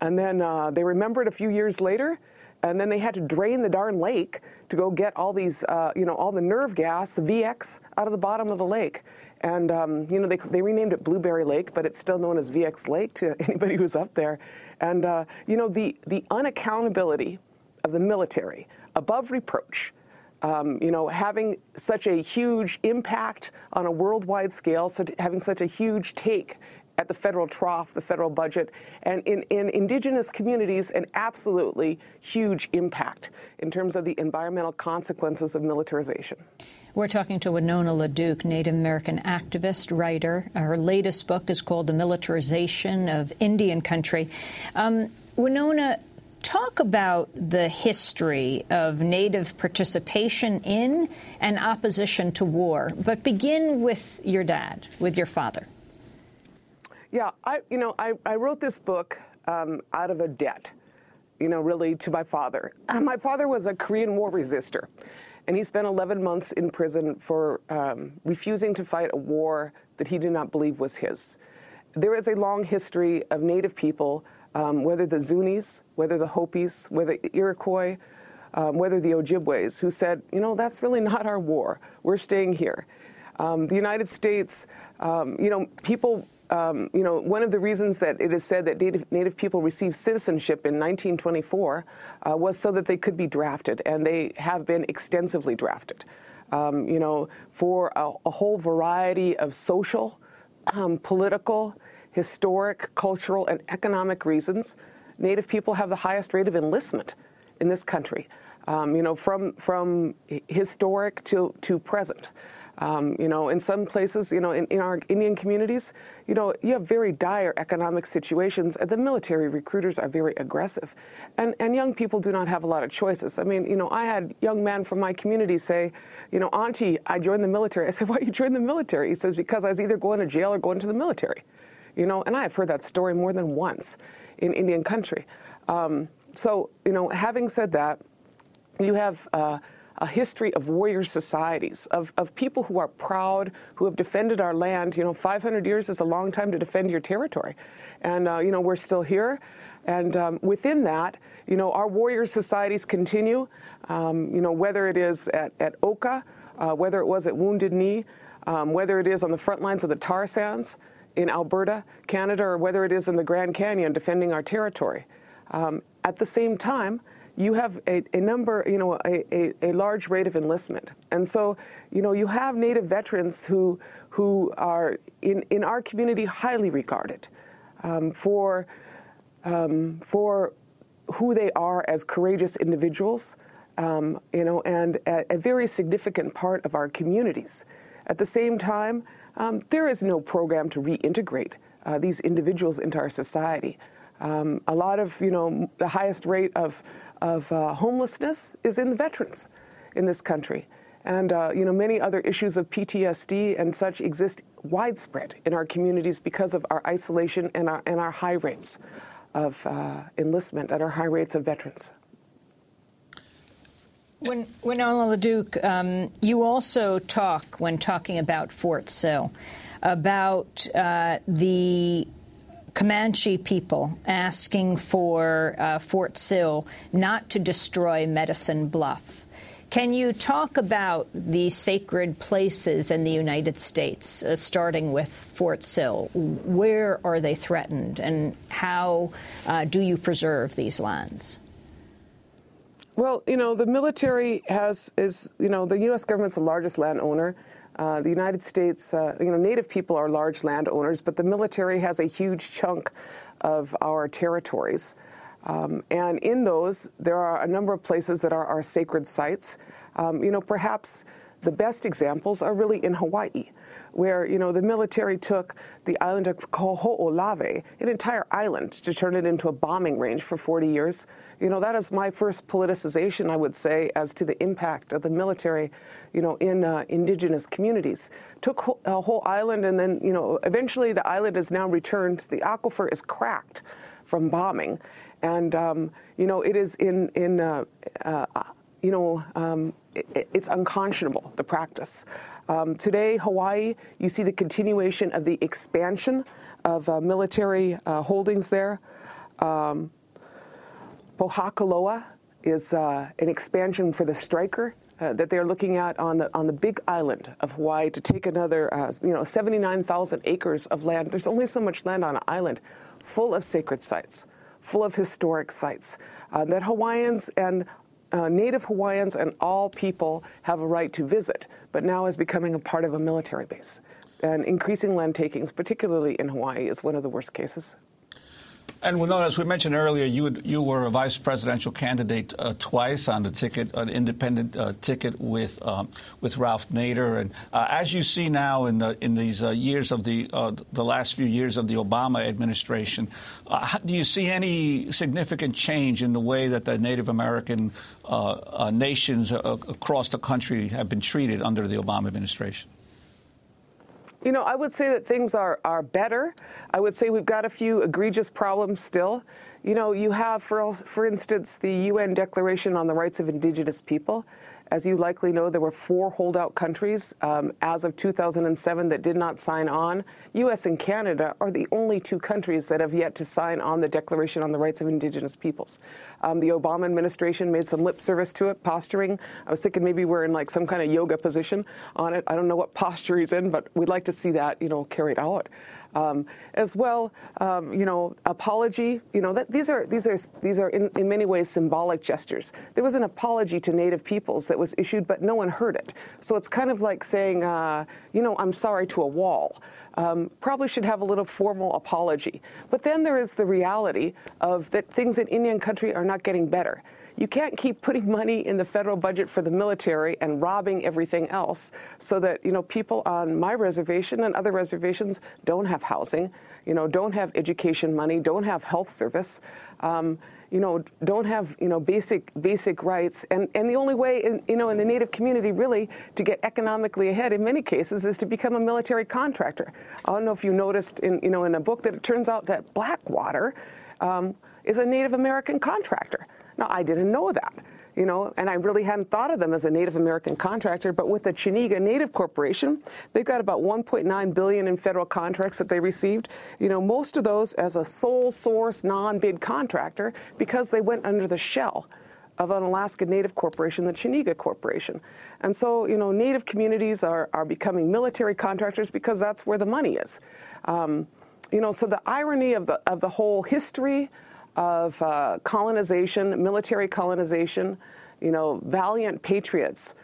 And then uh, they remembered a few years later, and then they had to drain the darn lake to go get all these, you know, all the nerve gas, the VX, out of the bottom of the lake. And, um, you know, they, they renamed it Blueberry Lake, but it's still known as VX Lake to <laughs> anybody who's up there. And, uh, you know, the, the unaccountability of the military above reproach, um, you know, having such a huge impact on a worldwide scale, having such a huge take at the federal trough, the federal budget, and in, in indigenous communities, an absolutely huge impact in terms of the environmental consequences of militarization. We're talking to Winona LaDuke, Native American activist, writer. Her latest book is called The Militarization of Indian Country. Um, Winona, talk about the history of Native participation in and opposition to war, but begin with your dad, with your father. Yeah, I, you know, I, I wrote this book um, out of a debt, you know, really to my father. <clears throat> My father was a Korean War resistor, and he spent 11 months in prison for um, refusing to fight a war that he did not believe was his. There is a long history of Native people, um, whether the Zunis, whether the Hopis, whether the Iroquois, um, whether the Ojibways, who said, you know, that's really <laughs> not our war. We're staying here. Um, the United States, um, you know, people um, you know, one of the reasons that it is said that Native, Native people received citizenship in 1924 uh, was so that they could be drafted, and they have been extensively drafted. Um, you know, for a, a, whole variety of social, political, historic, cultural, and economic reasons, Native people have the highest rate of enlistment in this country. Um, you know, from from historic to to present. Um, you know, in some places, you know, in, in, our Indian communities, you know, you have very dire economic situations, and the military recruiters are very aggressive. And, and young people do not have a lot of choices. I mean, you know, I had young men from my community say, you know, Auntie, I joined the military. I said, why you joined the military? He says, because I was either going to jail or going to the military. You know, and I have heard that story more than once in Indian country. Um, so, you know, having said that, you have. Uh, a history of warrior societies, of, of people who are proud, who have defended our land. You know, 500 years is a long time to defend your territory. And, uh, you know, we're still here. And um, within that, you know, our warrior societies continue, um, you know, whether it is at, at Oka, uh, whether it was at Wounded Knee, um, whether it is on the front lines of the tar sands in Alberta, Canada, or whether it is in the Grand Canyon defending our territory. Um, at the same time, you have a, a number, you know, a, a, a, large rate of enlistment. And so, you know, you have Native veterans who, who are in, in our community highly regarded um, for, um, for who they are as courageous individuals, um, you know, and a, a, very significant part of our communities. At the same time, um, there is no program to reintegrate uh, these individuals into our society. Um, a lot of, you know, the highest rate of of uh, homelessness is in the veterans in this country. And, uh, you know, many other issues of PTSD and such exist widespread in our communities because of our isolation and our, and our high rates of uh, enlistment and our high rates of veterans. When, Winona LaDuke, um, you also talk, when talking about Fort Sill, about uh, the Comanche people asking for uh, Fort Sill not to destroy Medicine Bluff. Can you talk about the sacred places in the United States, uh, starting with Fort Sill? Where are they threatened, and how uh, do you preserve these lands? Well, you know, the military has is you know the U.S. government's the largest landowner. Uh, the United States, uh, you know, Native people are large landowners, but the military has a huge chunk of our territories. Um, and in those, there are a number of places that are our sacred sites. Um, you know, perhaps the best examples are really in Hawaii where you know the military took the island of Kaho'olawe, an entire island, to turn it into a bombing range for 40 years. You know that is my first politicization, I would say, as to the impact of the military, you know, in uh, indigenous communities. Took a whole island, and then you know eventually the island is now returned. The aquifer is cracked from bombing, and um, you know it is in in uh, uh, you know um, it, it's unconscionable the practice. Um, today, Hawaii, you see the continuation of the expansion of uh, military uh, holdings there. Um, Pohakuloa is uh, an expansion for the Stryker uh, that they're looking at on the on the big island of Hawaii to take another, uh, you know, 79,000 acres of land. There's only so much land on an island, full of sacred sites, full of historic sites uh, that Hawaiians and uh, Native Hawaiians and all people have a right to visit, but now is becoming a part of a military base. And increasing land takings, particularly in Hawaii, is one of the worst cases. And well, as we mentioned earlier, you you were a vice presidential candidate uh, twice on the ticket, an independent uh, ticket with um, with Ralph Nader. And uh, as you see now in the, in these uh, years of the uh, the last few years of the Obama administration, uh, do you see any significant change in the way that the Native American nations across the country have been treated under the Obama administration? You know, I would say that things are, are better. I would say we've got a few egregious problems still. You know, you have, for, for instance, the UN Declaration on the Rights of Indigenous People. As you likely know, there were four holdout countries um, as of 2007 that did not sign on. U.S. and Canada are the only two countries that have yet to sign on the Declaration on the Rights of Indigenous Peoples. Um, the Obama administration made some lip service to it, posturing. I was thinking maybe we're in like some kind of yoga position on it. I don't know what posture he's in, but we'd like to see that, you know, carried out. Um, as well, um, you know, apology. You know, that, these are these are these are in, in many ways symbolic gestures. There was an apology to Native peoples that was issued, but no one heard it. So it's kind of like saying, uh, you know, I'm sorry to a wall. Um, probably should have a little formal apology. But then there is the reality of that things in Indian country are not getting better. You can't keep putting money in the federal budget for the military and robbing everything else so that, you know, people on my reservation and other reservations don't have housing, you know, don't have education money, don't have health service. Um, you know, don't have you know basic basic rights, and and the only way in, you know in the Native community really to get economically ahead in many cases is to become a military contractor. I don't know if you noticed in you know in a book that it turns out that Blackwater um, is a Native American contractor. Now, I didn't know that, you know, and I really hadn't thought of them as a Native American contractor. But with the Chenega Native Corporation, they've got about 1.9 billion in federal contracts that they received. You know, most of those as a sole source, non-bid contractor because they went under the shell of an Alaska Native corporation, the Chenega Corporation. And so, you know, Native communities are, are becoming military contractors because that's where the money is. Um, you know, so the irony of the of the whole history of uh, colonization, military colonization, you know, valiant patriots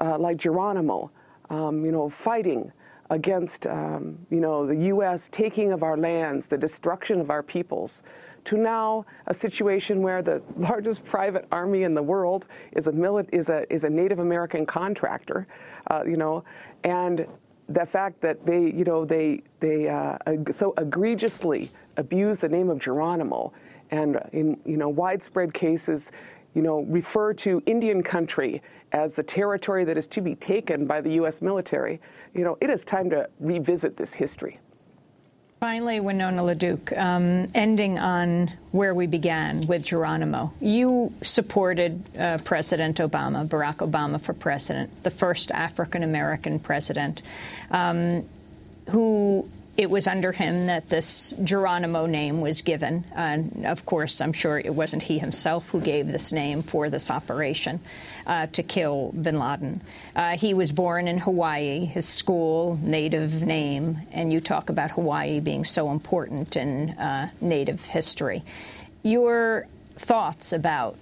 uh, like Geronimo, um, you know, fighting against, um, you know, the U.S. taking of our lands, the destruction of our peoples, to now a situation where the <laughs> largest private army in the world is a mili- is a is a Native American contractor, uh, you know, and the fact that they, you know, they they uh, so egregiously abuse the name of Geronimo and in you know widespread cases, you know refer to Indian country as the territory that is to be taken by the U.S. military. You know, it is time to revisit this history. Finally, Winona LaDuke, um, ending on where we began with Geronimo. You supported uh, President Obama, Barack Obama for president, the first African American president, um, who it was under him that this Geronimo name was given. Uh, of course, I'm sure it wasn't he himself who gave this name for this operation uh, to kill bin Laden. Uh, he was born in Hawaii, his school, native name, and you talk about Hawaii being so important in uh, native history. Your thoughts about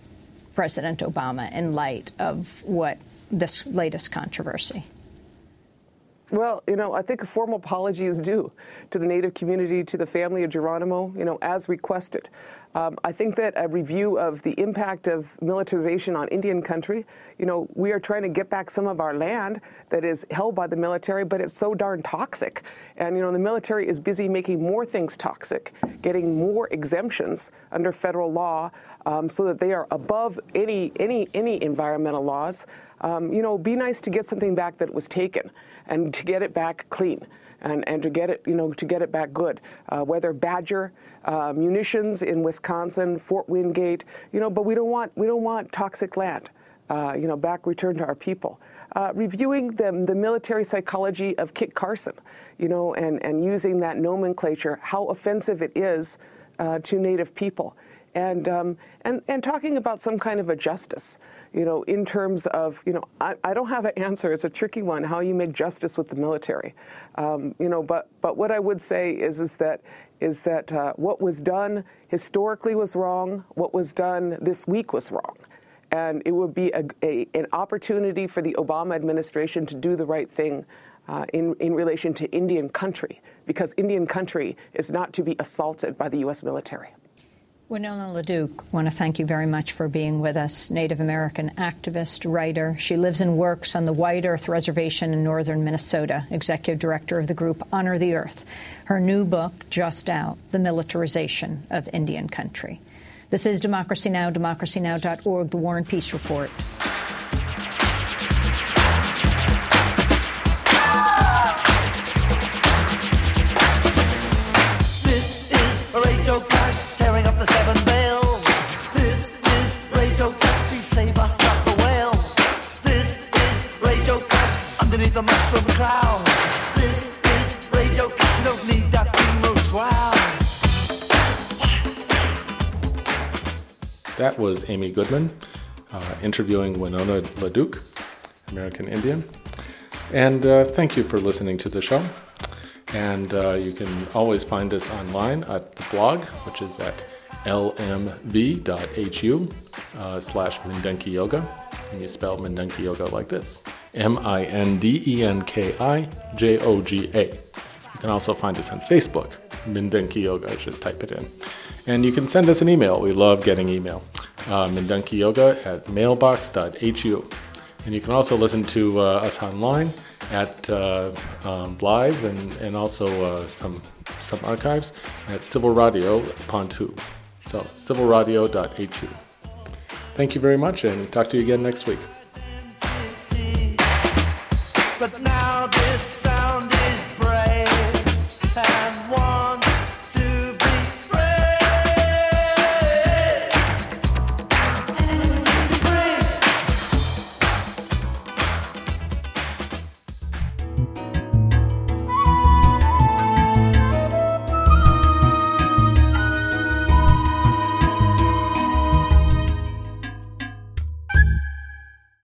President Obama in light of what this latest controversy? Well, you know, I think a formal apology is due to the Native community, to the family of Geronimo, you know, as requested. Um, I think that a review of the impact of militarization on Indian country, you know, we are trying to get back some of our land that is held by the military, but it's so darn toxic. And, you know, the military is busy making more things toxic, getting more exemptions under federal law um, so that they are above any, any, any environmental laws. Um, you know, be nice to get something back that was taken and to get it back clean. And, and to get it, you know, to get it back good. Uh, whether Badger, uh, munitions in Wisconsin, Fort Wingate, you know, but we don't want we don't want toxic land, uh, you know, back returned to our people. Uh, reviewing the, the military psychology of Kit Carson, you know, and, and using that nomenclature, how offensive it is uh, to Native people and, um, and, and talking about some kind of a justice, you know, in terms of, you know, I, I don't have an answer. It's a tricky one, how you make justice with the military. Um, you know, but, but what I would say is, is that, is that uh, what was done historically was wrong, what was done this week was wrong. And it would be a, a, an opportunity for the Obama administration to do the right thing uh, in, in relation to Indian country, because Indian country is not to be assaulted by the U.S. military. Winona LaDuke, want to thank you very much for being with us. Native American activist, writer. She lives and works on the White Earth Reservation in northern Minnesota, executive director of the group Honor the Earth. Her new book, just out, The Militarization of Indian Country. This is Democracy Now!, democracynow.org, The War and Peace Report. That was Amy Goodman uh, interviewing Winona LaDuke, American Indian. And uh, thank you for listening to the show. And uh, you can always find us online at the blog, which is at lmv.hu uh, slash Mindenki Joga. And you spell Mindenki Joga like this M I N D E N K I J O G A. You can also find us on Facebook, Mindenki Joga. Just type it in. And you can send us an email. We love getting email. Um, uh, Mindenkijoga at mailbox.hu. And you can also listen to uh, us online at uh, um, live and, and also uh, some, some archives at Civil Radio Pontu. So, civilradio.hu. Thank you very much and talk to you again next week.